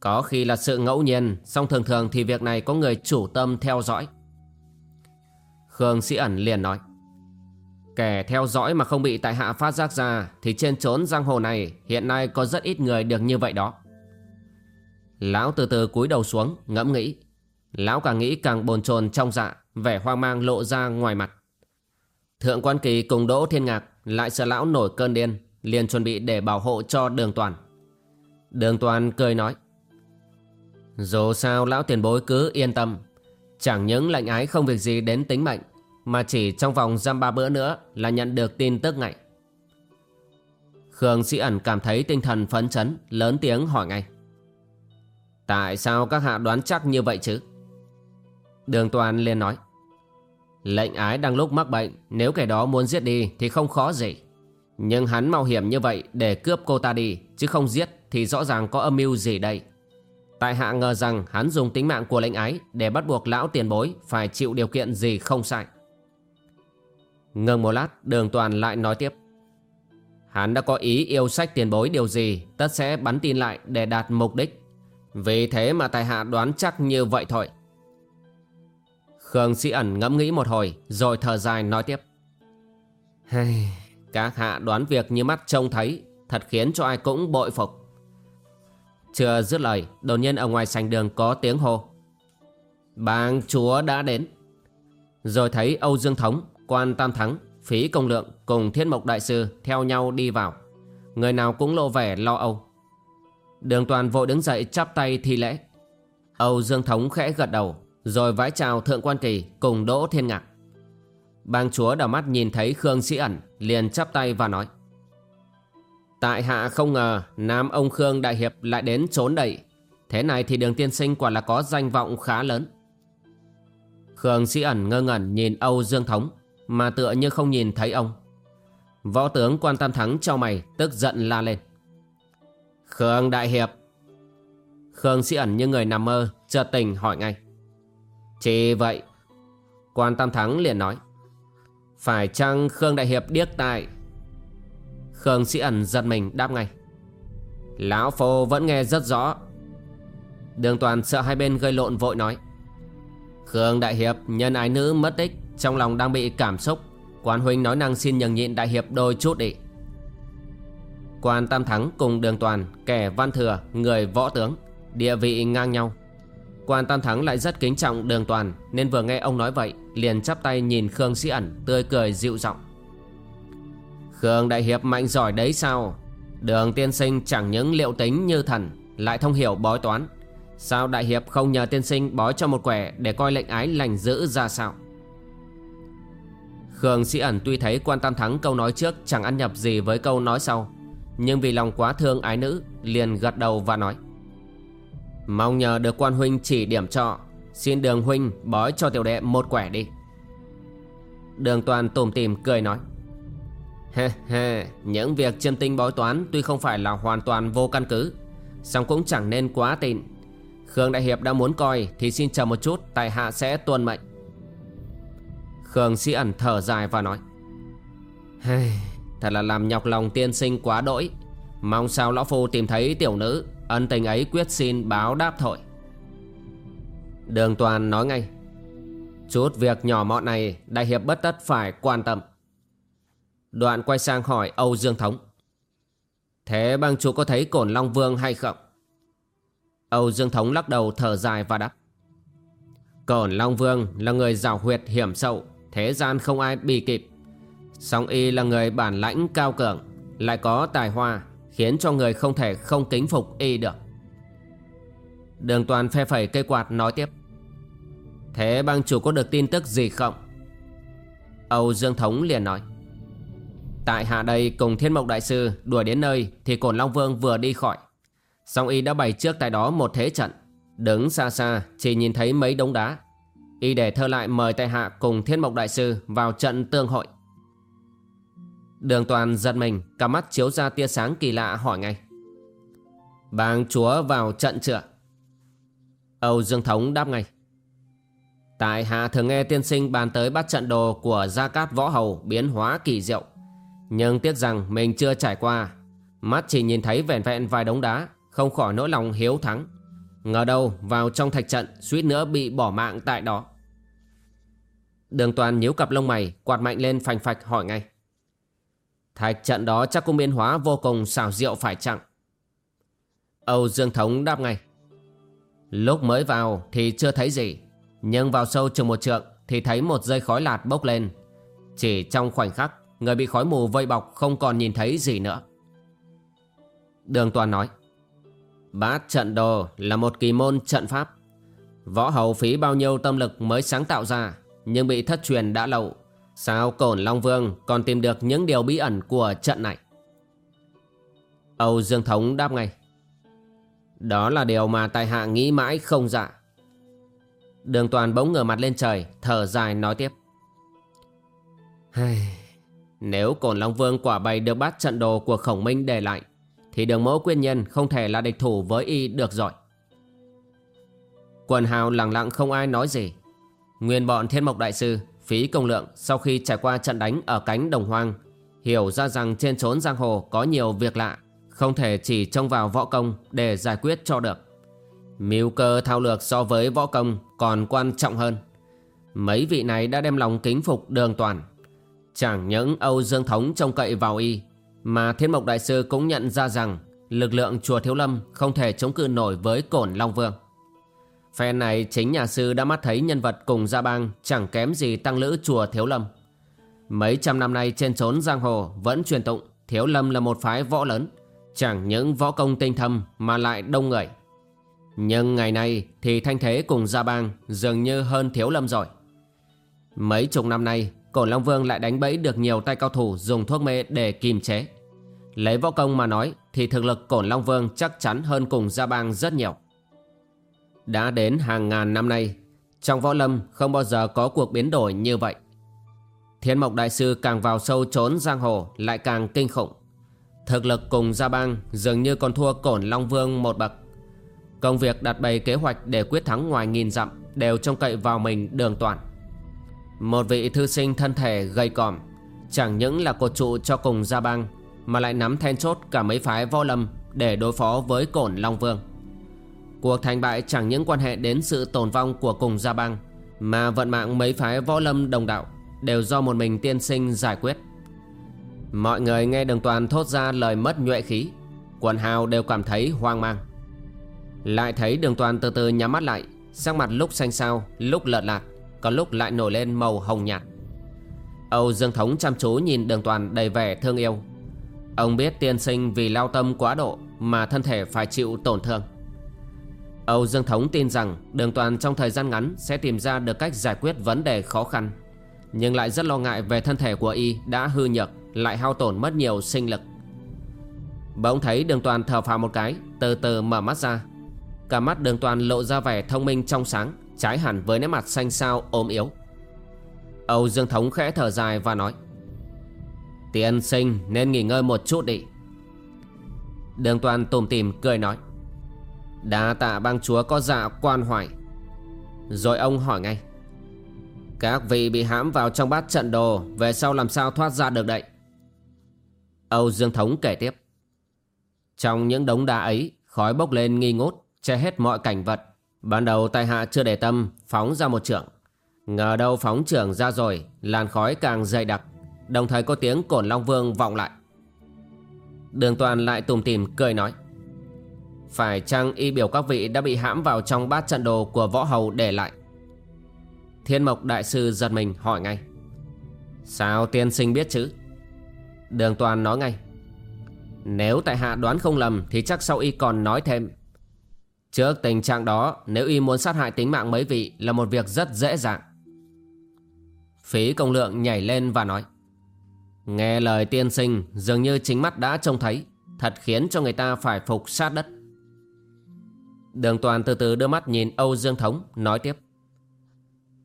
Có khi là sự ngẫu nhiên, song thường thường thì việc này có người chủ tâm theo dõi. Khương Sĩ Ẩn liền nói. Kẻ theo dõi mà không bị tại hạ phát giác ra, Thì trên trốn giang hồ này, Hiện nay có rất ít người được như vậy đó. Lão từ từ cúi đầu xuống, ngẫm nghĩ. Lão càng nghĩ càng bồn chồn trong dạ Vẻ hoang mang lộ ra ngoài mặt. Thượng quan kỳ cùng Đỗ Thiên Ngạc Lại sợ lão nổi cơn điên, liền chuẩn bị để bảo hộ cho đường toàn. Đường toàn cười nói, Dù sao lão tiền bối cứ yên tâm, Chẳng những lệnh ái không việc gì đến tính mệnh mà chỉ trong vòng giam ba bữa nữa Là nhận được tin tức ngay. Khương Sĩ ẩn cảm thấy tinh thần phấn chấn, Lớn tiếng hỏi ngay. Tại sao các hạ đoán chắc như vậy chứ? Đường toàn liền nói. Lệnh ái đang lúc mắc bệnh, Nếu kẻ đó muốn giết đi thì không khó gì. Nhưng hắn mạo hiểm như vậy Để cướp cô ta đi, Chứ không giết thì rõ ràng có âm mưu gì đây. Tại hạ ngờ rằng hắn dùng tính mạng của lệnh ái Để bắt buộc lão tiền bối Phải chịu điều kiện gì không sai. Ngừng một lát đường toàn lại nói tiếp. Hắn đã có ý yêu sách tiền bối điều gì Tất sẽ bắn tin lại để đạt mục đích. Vì thế mà tài hạ đoán chắc như vậy thôi. Khương Sĩ ẩn ngẫm nghĩ một hồi Rồi thở dài nói tiếp. Hey, Các hạ đoán việc như mắt trông thấy Thật khiến cho ai cũng bội phục. Chưa dứt lời Đột nhiên ở ngoài sành đường có tiếng hô. Bang chúa đã đến. Rồi thấy Âu Dương Thống Quan Tam Thắng, Phí Công Lượng cùng Thiên Mộc Đại Sư Theo nhau đi vào. Người nào cũng lộ vẻ lo âu. Đường toàn vội đứng dậy chắp tay thi lễ. Âu Dương Thống khẽ gật đầu, Rồi vái chào Thượng Quan Kỳ cùng Đỗ Thiên Ngạc. Bang chúa đảo mắt nhìn thấy Khương Sĩ ẩn, Liền chắp tay và nói, Tại hạ không ngờ Nam ông Khương Đại Hiệp lại đến trốn đậy. Thế này thì đường tiên sinh quả là có danh vọng khá lớn. Khương Sĩ ẩn ngơ ngẩn nhìn Âu Dương Thống. Mà tựa như không nhìn thấy ông. Võ tướng quan tam thắng cho mày Tức giận la lên. Khương Đại Hiệp! Khương Sĩ ẩn như người nằm mơ, Chợt tình hỏi ngay. Chỉ vậy, Quan tam thắng liền nói, Phải chăng Khương Đại Hiệp điếc tai? Khương Sĩ ẩn giật mình đáp ngay, Lão Phô vẫn nghe rất rõ. Đường toàn sợ hai bên gây lộn vội nói, Khương Đại Hiệp, nhân ái nữ mất tích trong lòng đang bị cảm xúc Quan huynh nói năng xin nhường nhịn Đại Hiệp đôi chút đi. Quan Tam Thắng cùng đường toàn Kẻ văn thừa, người võ tướng Địa vị ngang nhau. Quan Tam Thắng lại rất kính trọng đường toàn Nên vừa nghe ông nói vậy Liền chắp tay nhìn Khương Sĩ ẩn Tươi cười dịu giọng. Khương Đại Hiệp mạnh giỏi đấy sao? Đường tiên sinh chẳng những liệu tính như thần Lại thông hiểu bói toán. Sao Đại Hiệp không nhờ tiên sinh bói cho một quẻ Để coi lệnh ái lành giữ ra sao? Khương Sĩ ẩn tuy thấy quan tam thắng câu nói trước Chẳng ăn nhập gì với câu nói sau Nhưng vì lòng quá thương ái nữ Liền gật đầu và nói. Mong nhờ được quan huynh chỉ điểm cho Xin đường huynh bói cho tiểu đệ một quẻ đi. Đường toàn tủm tìm cười nói. Hê hê, Những việc chiêm tinh bói toán Tuy không phải là hoàn toàn vô căn cứ song cũng chẳng nên quá tin. Khương Đại Hiệp đã muốn coi Thì xin chờ một chút Tại hạ sẽ tuân mệnh. Khương Sĩ ẩn thở dài và nói hey, Thật là làm nhọc lòng tiên sinh quá đỗi. Mong sao lão phu tìm thấy tiểu nữ Ân tình ấy quyết xin báo đáp thôi Đường toàn nói ngay Chút việc nhỏ mọn này Đại hiệp bất tất phải quan tâm. Đoạn quay sang hỏi Âu Dương Thống Thế bang chủ có thấy cổn Long Vương hay không? Âu Dương Thống lắc đầu thở dài và đáp Cổn Long Vương là người rào huyệt hiểm sâu Thế gian không ai bì kịp Song y là người bản lãnh cao cường, Lại có tài hoa, Khiến cho người không thể không kính phục y được. Đường toàn phe phẩy cây quạt nói tiếp. Thế bang chủ có được tin tức gì không? Âu Dương Thống liền nói. Tại hạ đây cùng Thiên Mộc Đại Sư đuổi đến nơi Thì Cổn Long Vương vừa đi khỏi. Song y đã bày trước tại đó một thế trận. Đứng xa xa chỉ nhìn thấy mấy đống đá. Y để thơ lại mời tại hạ cùng Thiên Mộc Đại Sư vào trận tương hội. Đường toàn giật mình Cả mắt chiếu ra tia sáng kỳ lạ hỏi ngay. Bàng chúa vào trận chưa? Âu Dương Thống đáp ngay. Tại hạ thường nghe tiên sinh bàn tới bắt trận đồ của Gia Cát Võ Hầu biến hóa kỳ diệu. Nhưng tiếc rằng mình chưa trải qua. Mắt chỉ nhìn thấy vẻn vẹn vài đống đá, Không khỏi nỗi lòng hiếu thắng. Ngờ đâu vào trong thạch trận, suýt nữa bị bỏ mạng tại đó. Đường toàn nhíu cặp lông mày, Quạt mạnh lên phành phạch hỏi ngay. Thạch trận đó chắc cũng biến hóa vô cùng, xảo diệu phải chăng? Âu Dương Thống đáp ngay. Lúc mới vào thì chưa thấy gì, Nhưng vào sâu chừng một trượng Thì thấy một dây khói lạt bốc lên. Chỉ trong khoảnh khắc, Người bị khói mù vây bọc không còn nhìn thấy gì nữa. Đường Toàn nói. Bát trận đồ là một kỳ môn trận pháp Võ hầu phí bao nhiêu tâm lực mới sáng tạo ra Nhưng bị thất truyền đã lâu Sao Cổn Long Vương còn tìm được những điều bí ẩn của trận này? Âu Dương Thống đáp ngay. Đó là điều mà tài hạ nghĩ mãi không dạ. Đường toàn bỗng ngửa mặt lên trời, thở dài nói tiếp. Nếu Cổn Long Vương quả bày được bát trận đồ của khổng minh để lại, thì đường mẫu quyên nhân không thể là địch thủ với y được rồi. Quần hào lặng lặng không ai nói gì. Nguyên bọn thiên mộc đại sư, Phí công lượng sau khi trải qua trận đánh ở cánh đồng hoang, Hiểu ra rằng trên trốn giang hồ có nhiều việc lạ, Không thể chỉ trông vào võ công để giải quyết cho được Mưu cơ thao lược so với võ công còn quan trọng hơn Mấy vị này đã đem lòng kính phục đường toàn Chẳng những Âu Dương Thống trông cậy vào y mà Thiên Mộc Đại Sư cũng nhận ra rằng Lực lượng chùa Thiếu Lâm không thể chống cự nổi với cổn Long Vương Phen này chính nhà sư đã mắt thấy nhân vật cùng gia bang chẳng kém gì tăng lữ chùa Thiếu Lâm. Mấy trăm năm nay trên trốn giang hồ vẫn truyền tụng Thiếu Lâm là một phái võ lớn, chẳng những võ công tinh thâm mà lại đông người. Nhưng ngày nay thì thanh thế cùng gia bang dường như hơn Thiếu Lâm rồi. Mấy chục năm nay, Cổn Long Vương lại đánh bẫy được nhiều tay cao thủ dùng thuốc mê để kìm chế. Lấy võ công mà nói thì thực lực Cổn Long Vương chắc chắn hơn cùng Gia Bang rất nhiều. Đã đến hàng ngàn năm nay, trong võ lâm không bao giờ có cuộc biến đổi như vậy. Thiên Mộc Đại Sư càng vào sâu trốn giang hồ lại càng kinh khủng. Thực lực cùng Gia Bang dường như còn thua Cổn Long Vương một bậc. Công việc đặt bày kế hoạch để quyết thắng ngoài nghìn dặm đều trông cậy vào mình đường toàn. Một vị thư sinh thân thể gầy còm, chẳng những là cột trụ cho cùng Gia Bang mà lại nắm then chốt cả mấy phái võ lâm để đối phó với Cổn Long Vương. Cuộc thành bại chẳng những quan hệ đến sự tồn vong của cùng Gia Bang mà vận mạng mấy phái võ lâm đồng đạo đều do một mình tiên sinh giải quyết. Mọi người nghe đường toàn thốt ra lời mất nhuệ khí, quần hào đều cảm thấy hoang mang. Lại thấy đường toàn từ từ nhắm mắt lại, sắc mặt lúc xanh xao, lúc lợn lạc, có lúc lại nổi lên màu hồng nhạt. Âu Dương Thống chăm chú nhìn đường toàn đầy vẻ thương yêu. Ông biết tiên sinh vì lao tâm quá độ mà thân thể phải chịu tổn thương. Âu Dương Thống tin rằng đường toàn trong thời gian ngắn sẽ tìm ra được cách giải quyết vấn đề khó khăn. Nhưng lại rất lo ngại về thân thể của y đã hư nhược, lại hao tổn mất nhiều sinh lực. Bỗng thấy đường toàn thở phào một cái, từ từ mở mắt ra. Cả mắt đường toàn lộ ra vẻ thông minh trong sáng, trái hẳn với nét mặt xanh xao ốm yếu. Âu Dương Thống khẽ thở dài và nói Tiên sinh nên nghỉ ngơi một chút đi. Đường toàn tùm tìm cười nói, Đa tạ bang chúa có dạ quan hoài. Rồi ông hỏi ngay, Các vị bị hãm vào trong bát trận đồ, Về sau làm sao thoát ra được đậy Âu Dương Thống kể tiếp, Trong những đống đá ấy, Khói bốc lên nghi ngút, Che hết mọi cảnh vật. Ban đầu tài hạ chưa để tâm, Phóng ra một trưởng Ngờ đâu phóng trưởng ra rồi, Làn khói càng dày đặc. Đồng thời có tiếng cổn Long Vương vọng lại. Đường toàn lại tùm tìm cười nói. Phải chăng y biểu các vị đã bị hãm vào trong bát trận đồ của võ hầu để lại? Thiên mộc đại sư giật mình hỏi ngay. Sao tiên sinh biết chứ? Đường toàn nói ngay. Nếu tại hạ đoán không lầm Thì chắc sau y còn nói thêm. Trước tình trạng đó, Nếu y muốn sát hại tính mạng mấy vị Là một việc rất dễ dàng. Phí công lượng nhảy lên và nói. Nghe lời tiên sinh, dường như chính mắt đã trông thấy. Thật khiến cho người ta phải phục sát đất. Đường toàn từ từ đưa mắt nhìn Âu Dương Thống, Nói tiếp.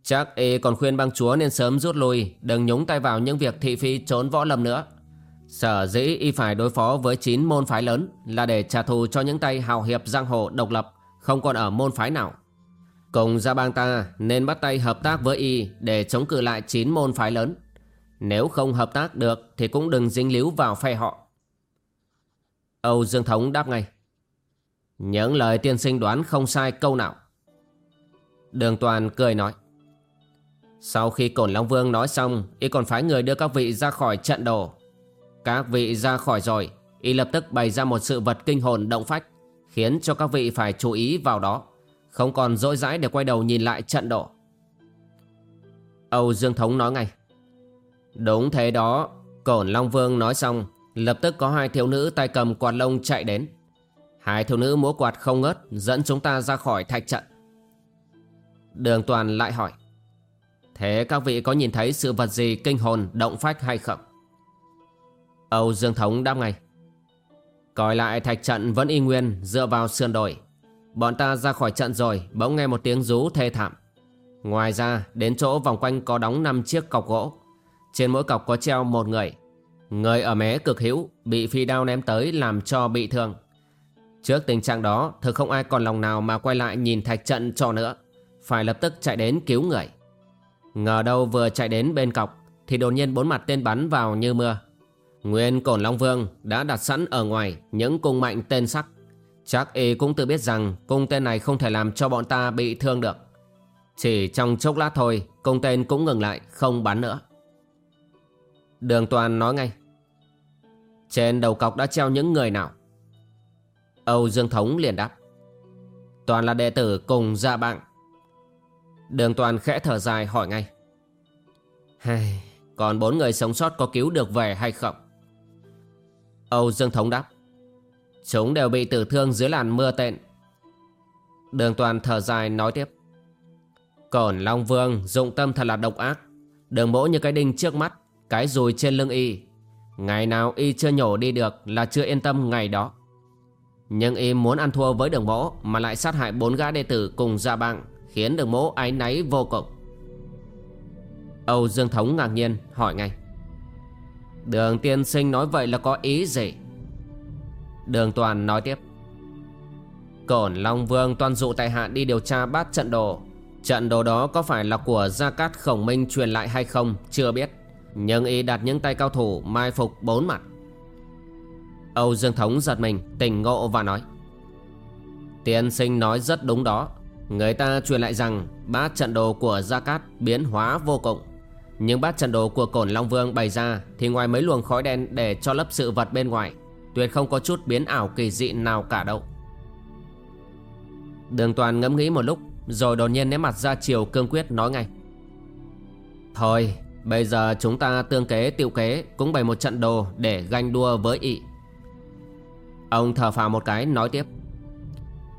Chắc y còn khuyên băng chúa nên sớm rút lui, Đừng nhúng tay vào những việc thị phi trốn võ lâm nữa. Sở dĩ y phải đối phó với 9 môn phái lớn Là để trả thù cho những tay hào hiệp giang hồ độc lập, Không còn ở môn phái nào. Cùng gia bang ta nên bắt tay hợp tác với y Để chống cự lại 9 môn phái lớn nếu không hợp tác được thì cũng đừng dính líu vào phe họ. Âu Dương Thống đáp ngay. Những lời tiên sinh đoán không sai câu nào. Đường Toàn cười nói. Sau khi Cổn Long Vương nói xong, y còn phái người đưa các vị ra khỏi trận đồ. Các vị ra khỏi rồi, y lập tức bày ra một sự vật kinh hồn động phách, khiến cho các vị phải chú ý vào đó, không còn dỗi dãi để quay đầu nhìn lại trận đồ. Âu Dương Thống nói ngay. Đúng thế đó, Cổn Long Vương nói xong, lập tức có hai thiếu nữ tay cầm quạt lông chạy đến. Hai thiếu nữ múa quạt không ngớt dẫn chúng ta ra khỏi thạch trận. Đường Toàn lại hỏi. Thế các vị có nhìn thấy sự vật gì kinh hồn động phách hay không? Âu Dương Thống đáp ngay. Coi lại thạch trận vẫn y nguyên dựa vào sườn đồi. Bọn ta ra khỏi trận rồi bỗng nghe một tiếng rú thê thảm. Ngoài ra đến chỗ vòng quanh có đóng 5 chiếc cọc gỗ. Trên mỗi cọc có treo một người. Người ở mé cực hữu, Bị phi đao ném tới làm cho bị thương. Trước tình trạng đó, Thực không ai còn lòng nào mà quay lại nhìn thạch trận cho nữa. Phải lập tức chạy đến cứu người. Ngờ đâu vừa chạy đến bên cọc, Thì đột nhiên bốn mặt tên bắn vào như mưa. Nguyên Cổn Long Vương đã đặt sẵn ở ngoài những cung mạnh tên sắc. Chắc y cũng tự biết rằng cung tên này không thể làm cho bọn ta bị thương được. Chỉ trong chốc lát thôi, cung tên cũng ngừng lại, không bắn nữa. Đường toàn nói ngay. Trên đầu cọc đã treo những người nào? Âu Dương Thống liền đáp. Toàn là đệ tử cùng gia bạn. Đường toàn khẽ thở dài hỏi ngay. Hay, Còn bốn người sống sót có cứu được về hay không? Âu Dương Thống đáp. Chúng đều bị tử thương dưới làn mưa tện. Đường toàn thở dài nói tiếp. Cổn Long Vương dụng tâm thật là độc ác. Đường mỗ như cái đinh trước mắt. Cái dùi trên lưng y. Ngày nào y chưa nhổ đi được Là chưa yên tâm ngày đó. Nhưng y muốn ăn thua với đường mỗ Mà lại sát hại bốn gã đệ tử cùng gia bang, Khiến đường mỗ áy náy vô cùng. Âu Dương Thống ngạc nhiên hỏi ngay. Đường tiên sinh nói vậy là có ý gì? Đường Toàn nói tiếp. Cổn Long Vương toàn dụ tại hạ đi điều tra bát trận đồ. Trận đồ đó có phải là của Gia Cát Khổng Minh truyền lại hay không, Chưa biết. Nhưng y đặt những tay cao thủ mai phục bốn mặt. Âu Dương Thống giật mình, tỉnh ngộ và nói, Tiên sinh nói rất đúng đó. Người ta truyền lại rằng bát trận đồ của Gia Cát biến hóa vô cùng. Nhưng bát trận đồ của Cổn Long Vương bày ra Thì ngoài mấy luồng khói đen để cho lấp sự vật bên ngoài, Tuyệt không có chút biến ảo kỳ dị nào cả đâu. Đường toàn ngẫm nghĩ một lúc, Rồi đột nhiên ném mặt ra chiều cương quyết nói ngay, Thôi Bây giờ chúng ta tương kế tiêu kế, Cũng bày một trận đồ để ganh đua với ị. Ông thở phào một cái, nói tiếp.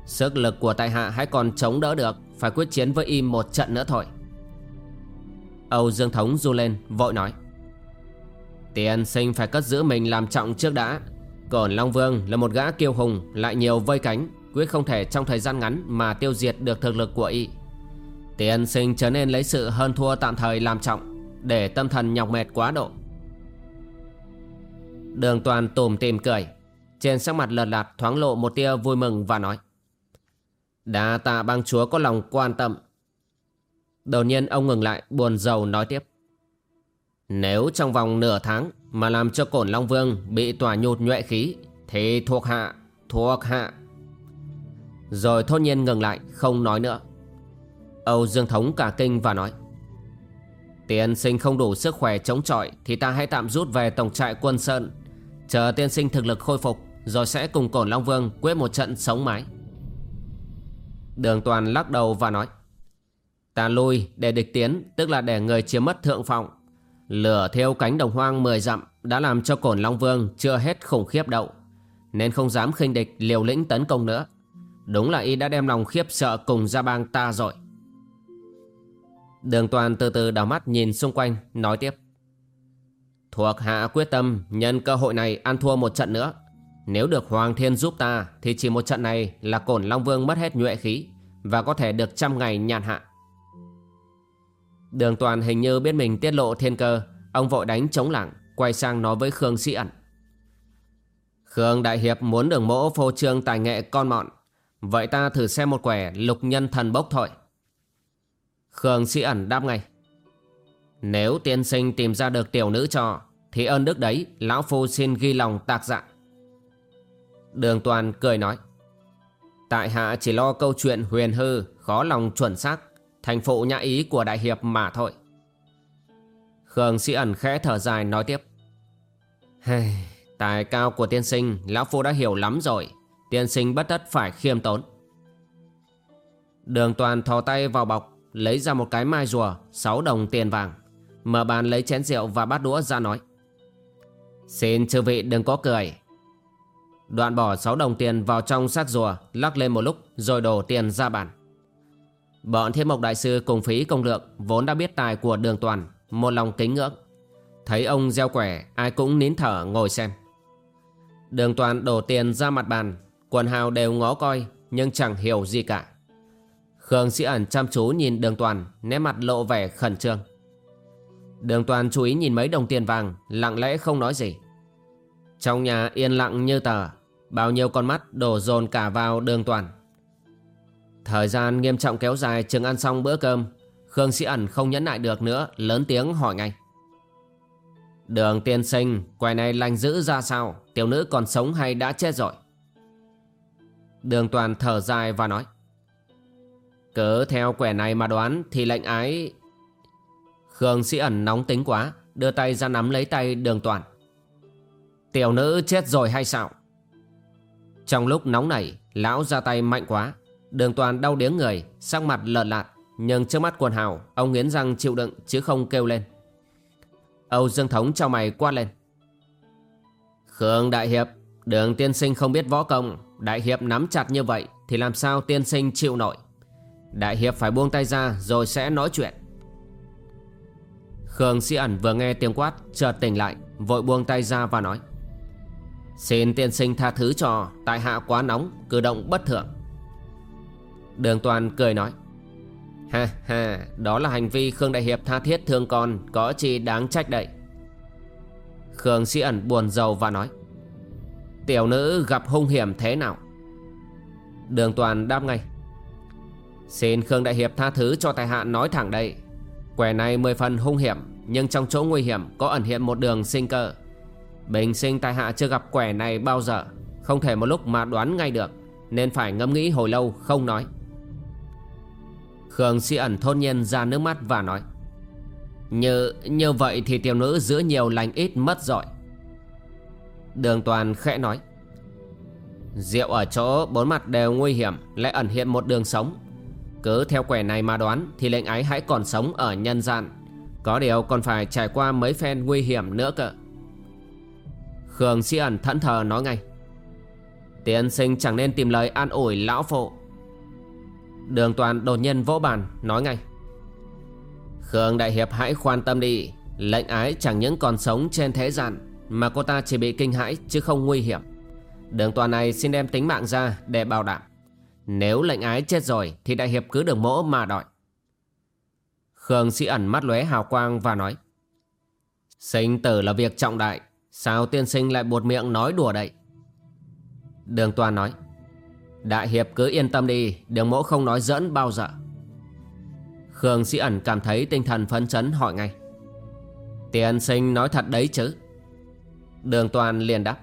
Sức lực của tại hạ hãy còn chống đỡ được, Phải quyết chiến với y một trận nữa thôi. Âu Dương Thống du lên, vội nói. Tiền sinh phải cất giữ mình làm trọng trước đã. Còn Long Vương là một gã kiêu hùng, Lại nhiều vây cánh, Quyết không thể trong thời gian ngắn Mà tiêu diệt được thực lực của y Tiền sinh trở nên lấy sự hơn thua tạm thời làm trọng. Để tâm thần nhọc mệt quá độ Đường toàn tùm tìm cười Trên sắc mặt lật lạt thoáng lộ một tia vui mừng và nói Đa tạ bang chúa có lòng quan tâm Đột nhiên ông ngừng lại buồn rầu nói tiếp Nếu trong vòng nửa tháng mà làm cho cổn Long Vương bị tỏa nhụt nhuệ khí thì thuộc hạ, thuộc hạ. Rồi thốt nhiên ngừng lại không nói nữa. Âu Dương Thống cả kinh và nói Tiên sinh không đủ sức khỏe chống chọi Thì ta hãy tạm rút về tổng trại quân Sơn Chờ tiên sinh thực lực khôi phục Rồi sẽ cùng cổn Long Vương quyết một trận sống mái Đường toàn lắc đầu và nói Ta lui để địch tiến Tức là để người chiếm mất thượng phòng Lửa theo cánh đồng hoang mười dặm đã làm cho cổn Long Vương chưa hết khủng khiếp đậu, nên không dám khinh địch liều lĩnh tấn công nữa. Đúng là y đã đem lòng khiếp sợ cùng gia bang ta rồi. Đường toàn từ từ đảo mắt nhìn xung quanh, nói tiếp. Thuộc hạ quyết tâm nhân cơ hội này ăn thua một trận nữa. Nếu được Hoàng Thiên giúp ta thì chỉ một trận này là cổn Long Vương mất hết nhuệ khí và có thể được trăm ngày nhàn hạ. Đường toàn hình như biết mình tiết lộ thiên cơ Ông vội đánh chống lảng Quay sang nói với Khương Sĩ ẩn Khương Đại Hiệp muốn đường mỗ phô trương tài nghệ con mọn Vậy ta thử xem một quẻ lục nhân thần bốc thôi Khương Sĩ ẩn đáp ngay. Nếu tiên sinh tìm ra được tiểu nữ cho Thì ơn đức đấy Lão Phu xin ghi lòng tạc dạ Đường toàn cười nói. Tại hạ chỉ lo câu chuyện huyền hư Khó lòng chuẩn xác Thành phụ nhã ý của đại hiệp mà thôi. Khương sĩ ẩn khẽ thở dài nói tiếp. Hey, Tài cao của tiên sinh Lão Phu đã hiểu lắm rồi Tiên sinh bất tất phải khiêm tốn. Đường toàn thò tay vào bọc Lấy ra một cái mai rùa, Sáu đồng tiền vàng. Mở bàn lấy chén rượu và bát đũa ra nói, Xin chư vị đừng có cười. Đoạn bỏ sáu đồng tiền vào trong sát rùa, Lắc lên một lúc rồi đổ tiền ra bàn. Bọn thiên mộc đại sư cùng phí công lượng Vốn đã biết tài của đường toàn, Một lòng kính ngưỡng. Thấy ông gieo quẻ, Ai cũng nín thở ngồi xem. Đường toàn đổ tiền ra mặt bàn, Quần hào đều ngó coi, Nhưng chẳng hiểu gì cả. Khương sĩ ẩn chăm chú nhìn đường toàn, Nét mặt lộ vẻ khẩn trương. Đường toàn chú ý nhìn mấy đồng tiền vàng, Lặng lẽ không nói gì. Trong nhà yên lặng như tờ, Bao nhiêu con mắt đổ dồn cả vào đường toàn. Thời gian nghiêm trọng kéo dài, chừng ăn xong bữa cơm, Khương Sĩ ẩn không nhẫn nại được nữa, Lớn tiếng hỏi ngay. Đường tiên sinh Quầy này lành giữ ra sao? Tiểu nữ còn sống hay đã chết rồi? Đường toàn thở dài và nói. Cứ theo quẻ này mà đoán Thì lệnh ái Khương Sĩ ẩn nóng tính quá, Đưa tay ra nắm lấy tay đường toàn. Tiểu nữ chết rồi hay sao? Trong lúc nóng nảy, Lão ra tay mạnh quá. Đường toàn đau điếng người, Sắc mặt lợn lạt, Nhưng trước mắt quần hào, Ông nghiến răng chịu đựng chứ không kêu lên. Âu Dương Thống cho mày quát lên. Khương Đại Hiệp, Đường tiên sinh không biết võ công, Đại Hiệp nắm chặt như vậy Thì làm sao tiên sinh chịu nổi? Đại Hiệp phải buông tay ra, rồi sẽ nói chuyện. Khương Sĩ ẩn vừa nghe tiếng quát, chợt tỉnh lại, Vội buông tay ra và nói, Xin tiên sinh tha thứ cho, Tại hạ quá nóng, Cử động bất thường. Đường toàn cười nói, Ha ha, Đó là hành vi Khương Đại Hiệp tha thiết thương con, Có chi đáng trách đậy Khương Sĩ ẩn buồn rầu và nói, Tiểu nữ gặp hung hiểm thế nào? Đường toàn đáp ngay Xin Khương Đại Hiệp tha thứ cho tài hạ nói thẳng đây. Quẻ này mười phần hung hiểm, Nhưng trong chỗ nguy hiểm có ẩn hiện một đường sinh cơ. Bình sinh tài hạ chưa gặp quẻ này bao giờ, Không thể một lúc mà đoán ngay được, Nên phải ngẫm nghĩ hồi lâu không nói. Khương sĩ ẩn thôn nhiên ra nước mắt và nói, Như như vậy thì tiểu nữ giữa nhiều lành ít mất rồi. Đường toàn khẽ nói, Rượu ở chỗ bốn mặt đều nguy hiểm, Lại ẩn hiện một đường sống. Cứ theo quẻ này mà đoán, Thì lệnh ái hãy còn sống ở nhân gian. Có điều còn phải trải qua mấy phen nguy hiểm nữa cơ. Khương sĩ ẩn thẫn thờ nói ngay. Tiên sinh chẳng nên tìm lời an ủi lão phụ. Đường toàn đột nhiên vỗ bàn, nói ngay. Khương Đại Hiệp hãy khoan tâm đi. Lệnh ái chẳng những còn sống trên thế gian, Mà cô ta chỉ bị kinh hãi chứ không nguy hiểm. Đường toàn này xin đem tính mạng ra để bảo đảm. Nếu lệnh ái chết rồi, Thì Đại Hiệp cứ đường mỗ mà đòi Khương sĩ ẩn mắt lóe hào quang và nói, Sinh tử là việc trọng đại, Sao tiên sinh lại buột miệng nói đùa đậy Đường toàn nói, Đại hiệp cứ yên tâm đi, Đường mỗ không nói dẫn bao giờ. Khương sĩ ẩn cảm thấy tinh thần phấn chấn hỏi ngay, Tiên sinh nói thật đấy chứ? Đường toàn liền đáp,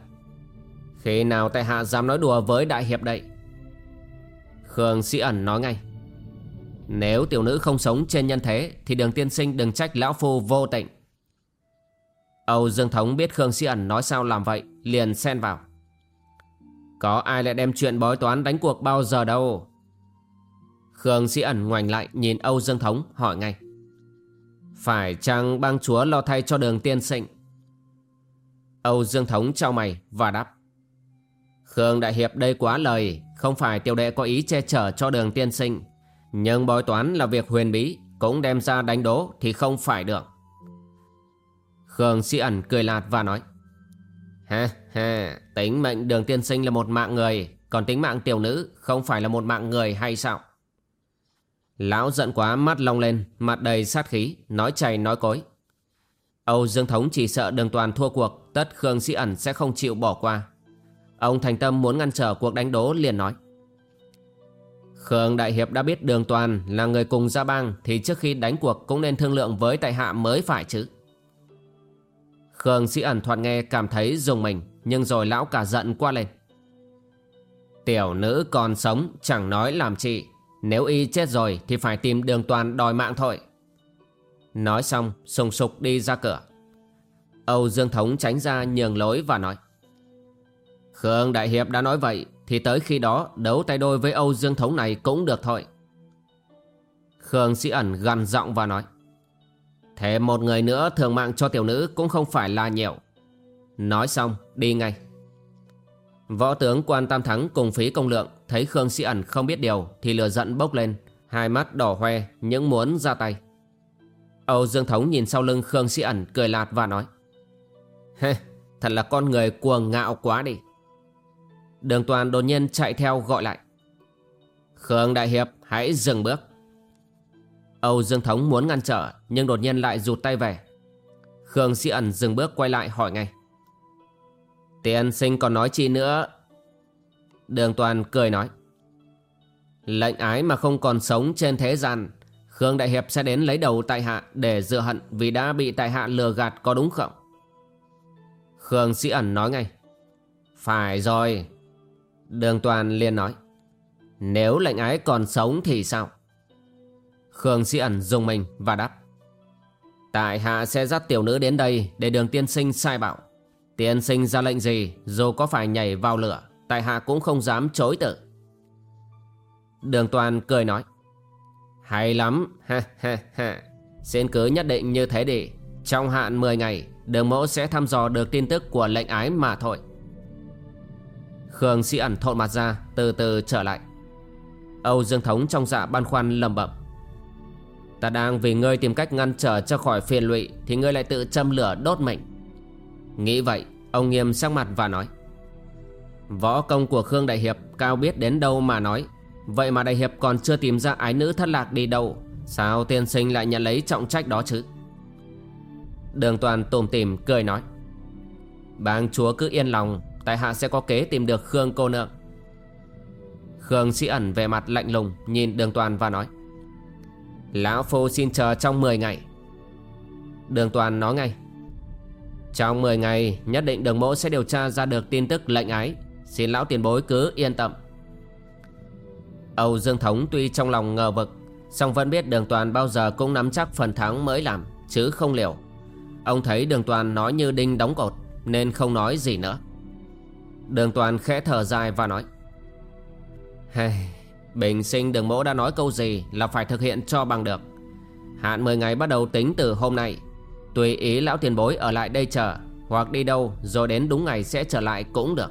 Khi nào tại hạ dám nói đùa với đại hiệp đây? Khương sĩ ẩn nói ngay. Nếu tiểu nữ không sống trên nhân thế, Thì đường tiên sinh đừng trách lão phu vô tịnh Âu Dương Thống biết Khương sĩ ẩn nói sao làm vậy, Liền xen vào. Có ai lại đem chuyện bói toán đánh cuộc bao giờ đâu? Khương sĩ ẩn ngoảnh lại nhìn Âu Dương Thống, hỏi ngay. Phải chăng bang chúa lo thay cho đường tiên sinh? Âu Dương Thống trao mày và đáp. Khương Đại Hiệp đây quá lời. Không phải tiểu đệ có ý che chở cho đường tiên sinh Nhưng bói toán là việc huyền bí Cũng đem ra đánh đố thì không phải được Khương sĩ ẩn cười lạt và nói Ha ha, tính mệnh đường tiên sinh là một mạng người, còn tính mạng tiểu nữ không phải là một mạng người hay sao? Lão giận quá mắt long lên, mặt đầy sát khí, nói chày nói cối. Âu Dương Thống chỉ sợ đường toàn thua cuộc, tất Khương Sĩ Ẩn sẽ không chịu bỏ qua. Ông thành tâm muốn ngăn trở cuộc đánh đố liền nói. Khương Đại Hiệp đã biết đường toàn là người cùng gia bang thì trước khi đánh cuộc cũng nên thương lượng với tại hạ mới phải chứ. Khương Sĩ ẩn thoạt nghe cảm thấy dùng mình, Nhưng rồi lão cả giận qua lên. Tiểu nữ còn sống, chẳng nói làm chị. Nếu y chết rồi thì phải tìm đường toàn đòi mạng thôi. Nói xong, sùng sục đi ra cửa. Âu Dương Thống tránh ra nhường lối và nói. Khương Đại Hiệp đã nói vậy Thì tới khi đó đấu tay đôi với Âu Dương Thống này cũng được thôi. Khương Sĩ ẩn gần giọng và nói Thế một người nữa thường mạng cho tiểu nữ cũng không phải là nhiều. Nói xong đi ngay. Võ tướng quan tam thắng cùng phí công lượng Thấy Khương Sĩ ẩn không biết điều Thì lừa giận bốc lên Hai mắt đỏ hoe những muốn ra tay. Âu Dương Thống nhìn sau lưng Khương Sĩ ẩn cười lạt và nói Hê, thật là con người cuồng ngạo quá đi. Đường toàn đột nhiên chạy theo gọi lại Khương Đại Hiệp, hãy dừng bước Âu Dương Thống muốn ngăn trở, nhưng đột nhiên lại rụt tay về. Khương Sĩ ẩn dừng bước quay lại hỏi ngay. Tiền sinh còn nói chi nữa? Đường Toàn cười nói. Lệnh ái mà không còn sống trên thế gian, Khương Đại Hiệp sẽ đến lấy đầu tại hạ Để dựa hận vì đã bị tại hạ lừa gạt có đúng không Khương Sĩ ẩn nói ngay Phải rồi Đường Toàn liền nói, Nếu lệnh ái còn sống thì sao? Khương Sĩ ẩn dùng mình và đáp, Tại hạ sẽ dắt tiểu nữ đến đây Để đường tiên sinh sai bảo. Tiên sinh ra lệnh gì, Dù có phải nhảy vào lửa, Tại hạ cũng không dám chối từ. Đường toàn cười nói, Hay lắm, ha ha ha. Xin cứ nhất định như thế đi. Trong hạn 10 ngày, Đường mẫu sẽ thăm dò được tin tức của lệnh ái mà thôi. Khương sĩ ẩn thộn mặt ra, Từ từ trở lại. Âu Dương Thống trong dạ băn khoăn lầm bẩm. Ta đang vì ngươi tìm cách ngăn trở cho khỏi phiền lụy, Thì ngươi lại tự châm lửa đốt mình. Nghĩ vậy, Ông nghiêm sắc mặt và nói, Võ công của Khương Đại Hiệp Cao biết đến đâu mà nói. Vậy mà Đại Hiệp còn chưa tìm ra ái nữ thất lạc đi đâu, Sao tiên sinh lại nhận lấy trọng trách đó chứ? Đường toàn tùm tìm cười nói, Bang chúa cứ yên lòng Tại hạ sẽ có kế tìm được Khương cô nương. Khương sĩ ẩn về mặt lạnh lùng, Nhìn đường toàn và nói, Lão Phu xin chờ trong 10 ngày. Đường toàn nói ngay, Trong 10 ngày, Nhất định đường mẫu sẽ điều tra ra được tin tức lệnh ái. Xin lão tiền bối cứ yên tâm. Âu Dương Thống tuy trong lòng ngờ vực, song vẫn biết đường toàn bao giờ cũng nắm chắc phần thắng mới làm, Chứ không liều. Ông thấy đường toàn nói như đinh đóng cột, Nên không nói gì nữa. Đường toàn khẽ thở dài và nói hey, Bình sinh đường mẫu đã nói câu gì Là phải thực hiện cho bằng được. Hạn 10 ngày bắt đầu tính từ hôm nay. Tùy ý lão tiền bối ở lại đây chờ Hoặc đi đâu rồi đến đúng ngày sẽ trở lại cũng được.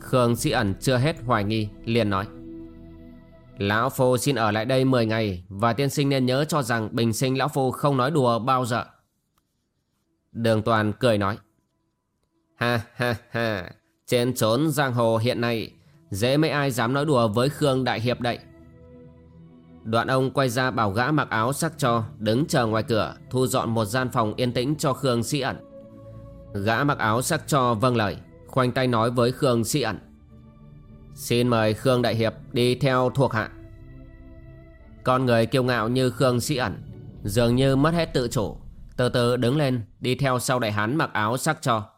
Khương Sĩ ẩn chưa hết hoài nghi liền nói Lão Phu xin ở lại đây 10 ngày Và tiên sinh nên nhớ cho rằng Bình sinh Lão Phu không nói đùa bao giờ. Đường Toàn cười nói Ha ha ha. Trên trốn giang hồ hiện nay, Dễ mấy ai dám nói đùa với Khương Đại Hiệp đậy Đoạn ông quay ra bảo gã mặc áo sắc cho, Đứng chờ ngoài cửa, Thu dọn một gian phòng yên tĩnh cho Khương Sĩ ẩn. Gã mặc áo sắc cho vâng lời, Khoanh tay nói với Khương Sĩ ẩn. Xin mời Khương Đại Hiệp đi theo thuộc hạ. Con người kiêu ngạo như Khương Sĩ ẩn, Dường như mất hết tự chủ, Từ từ đứng lên, đi theo sau đại hán mặc áo sắc cho.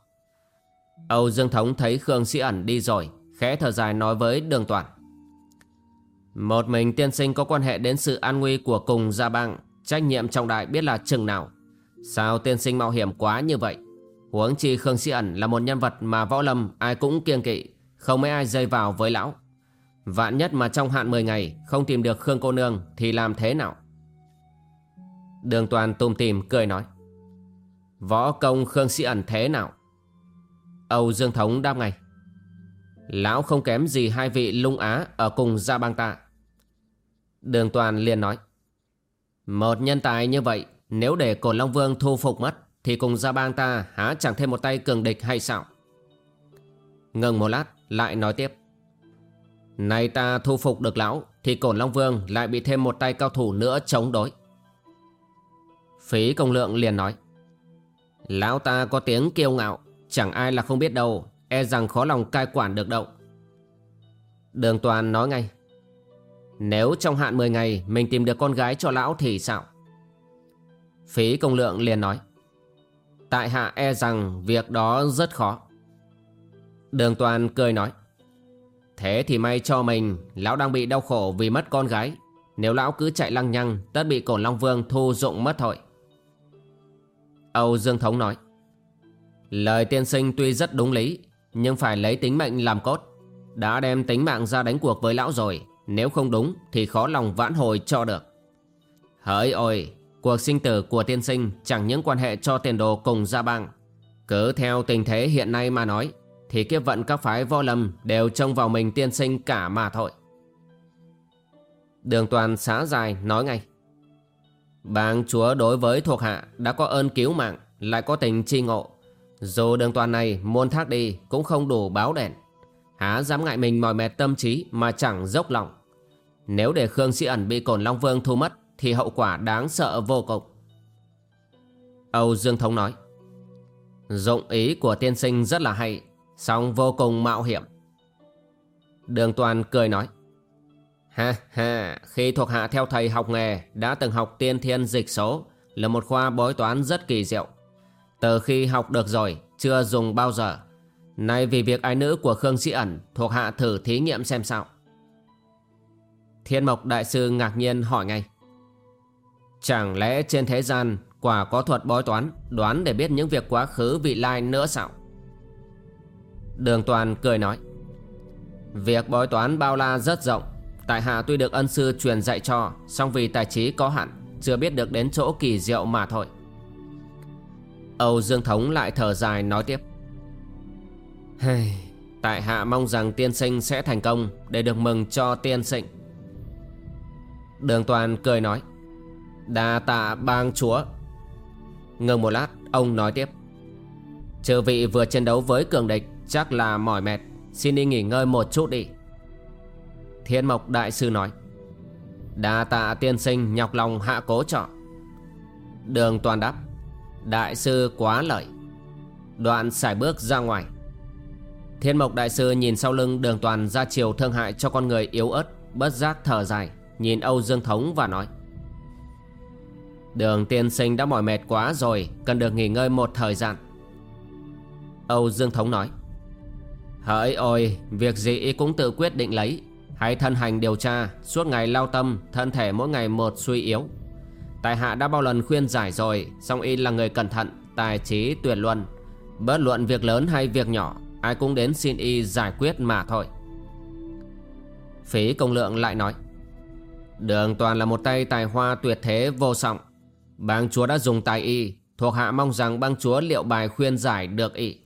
Âu Dương Thống thấy Khương Sĩ ẩn đi rồi, Khẽ thở dài nói với đường toàn. Một mình tiên sinh có quan hệ đến sự an nguy của cùng gia bang, Trách nhiệm trọng đại biết là chừng nào. Sao tiên sinh mạo hiểm quá như vậy? Huống chi Khương Sĩ ẩn là một nhân vật mà võ lâm ai cũng kiêng kỵ, Không mấy ai dây vào với lão. Vạn nhất mà trong hạn 10 ngày Không tìm được Khương cô nương Thì làm thế nào? Đường toàn tùm tìm, cười nói. Võ công Khương Sĩ ẩn thế nào? Âu Dương Thống đáp ngay. Lão không kém gì hai vị lung á Ở cùng gia bang ta. Đường toàn liền nói. Một nhân tài như vậy, Nếu để Cổn Long Vương thu phục mất, Thì cùng gia bang ta há chẳng thêm một tay cường địch hay sao? Ngừng một lát, lại nói tiếp. Này ta thu phục được lão, Thì Cổn Long Vương lại bị thêm một tay cao thủ nữa chống đối. Phí công lượng liền nói. Lão ta có tiếng kiêu ngạo Chẳng ai là không biết đâu E rằng khó lòng cai quản được động. Đường toàn nói ngay, Nếu trong hạn 10 ngày Mình tìm được con gái cho lão thì sao? Phí công lượng liền nói, Tại hạ e rằng Việc đó rất khó. Đường toàn cười nói, Thế thì may cho mình, Lão đang bị đau khổ vì mất con gái. Nếu lão cứ chạy lăng nhăng, Tất bị cổn Long Vương thu dụng mất thôi. Âu Dương Thống nói Lời tiên sinh tuy rất đúng lý, Nhưng phải lấy tính mệnh làm cốt. Đã đem tính mạng ra đánh cuộc với lão rồi, Nếu không đúng thì khó lòng vãn hồi cho được. Hỡi ôi, Cuộc sinh tử của tiên sinh Chẳng những quan hệ cho tiền đồ cùng gia bang. Cứ theo tình thế hiện nay mà nói, Thì kiếp vận các phái vô lâm Đều trông vào mình tiên sinh cả mà thôi. Đường toàn xá dài nói ngay. Bang chúa đối với thuộc hạ Đã có ơn cứu mạng, Lại có tình chi ngộ dù đường toàn này muôn thác đi cũng không đủ báo đèn. Há dám ngại mình mỏi mệt tâm trí mà chẳng dốc lòng. Nếu để Khương Sĩ ẩn bị cổn Long Vương thu mất Thì hậu quả đáng sợ vô cùng. Âu Dương Thống nói, Dụng ý của tiên sinh rất là hay, song vô cùng mạo hiểm. Đường toàn cười nói, Ha ha, Khi thuộc hạ theo thầy học nghề Đã từng học tiên thiên dịch số Là một khoa bói toán rất kỳ diệu từ khi học được rồi, Chưa dùng bao giờ. Nay vì việc ái nữ của Khương Sĩ ẩn Thuộc hạ thử thí nghiệm xem sao. Thiên Mộc Đại Sư ngạc nhiên hỏi ngay. Chẳng lẽ trên thế gian Quả có thuật bói toán, Đoán để biết những việc quá khứ vị lai nữa sao? Đường Toàn cười nói. Việc bói toán bao la rất rộng. Tại hạ tuy được ân sư truyền dạy cho, song vì tài trí có hạn, Chưa biết được đến chỗ kỳ diệu mà thôi. Âu Dương Thống lại thở dài nói tiếp. Hey, Tại hạ mong rằng tiên sinh sẽ thành công Để được mừng cho tiên sinh. Đường toàn cười nói Đa tạ bang chúa. Ngừng một lát ông nói tiếp Trừ vị vừa chiến đấu với cường địch Chắc là mỏi mệt Xin đi nghỉ ngơi một chút đi. Thiên mộc đại sư nói Đa tạ tiên sinh nhọc lòng hạ cố trọ. Đường toàn đáp Đại sư quá lợi. Đoạn xài bước ra ngoài. Thiên mộc đại sư nhìn sau lưng đường toàn ra chiều thương hại cho con người yếu ớt, Bất giác thở dài, Nhìn Âu Dương Thống và nói. Đường tiên sinh đã mỏi mệt quá rồi, Cần được nghỉ ngơi một thời gian. Âu Dương Thống nói. Hỡi ôi, Việc gì ý cũng tự quyết định lấy. Hãy thân hành điều tra, Suốt ngày lao tâm, Thân thể mỗi ngày một suy yếu. Tài hạ đã bao lần khuyên giải rồi, song y là người cẩn thận, Tài trí, tuyệt luân. Bất luận việc lớn hay việc nhỏ, Ai cũng đến xin y giải quyết mà thôi. Phí công lượng lại nói, Đường toàn là một tay tài hoa tuyệt thế vô song. Bang chúa đã dùng tài y, Thuộc hạ mong rằng bang chúa liệu bài khuyên giải được y.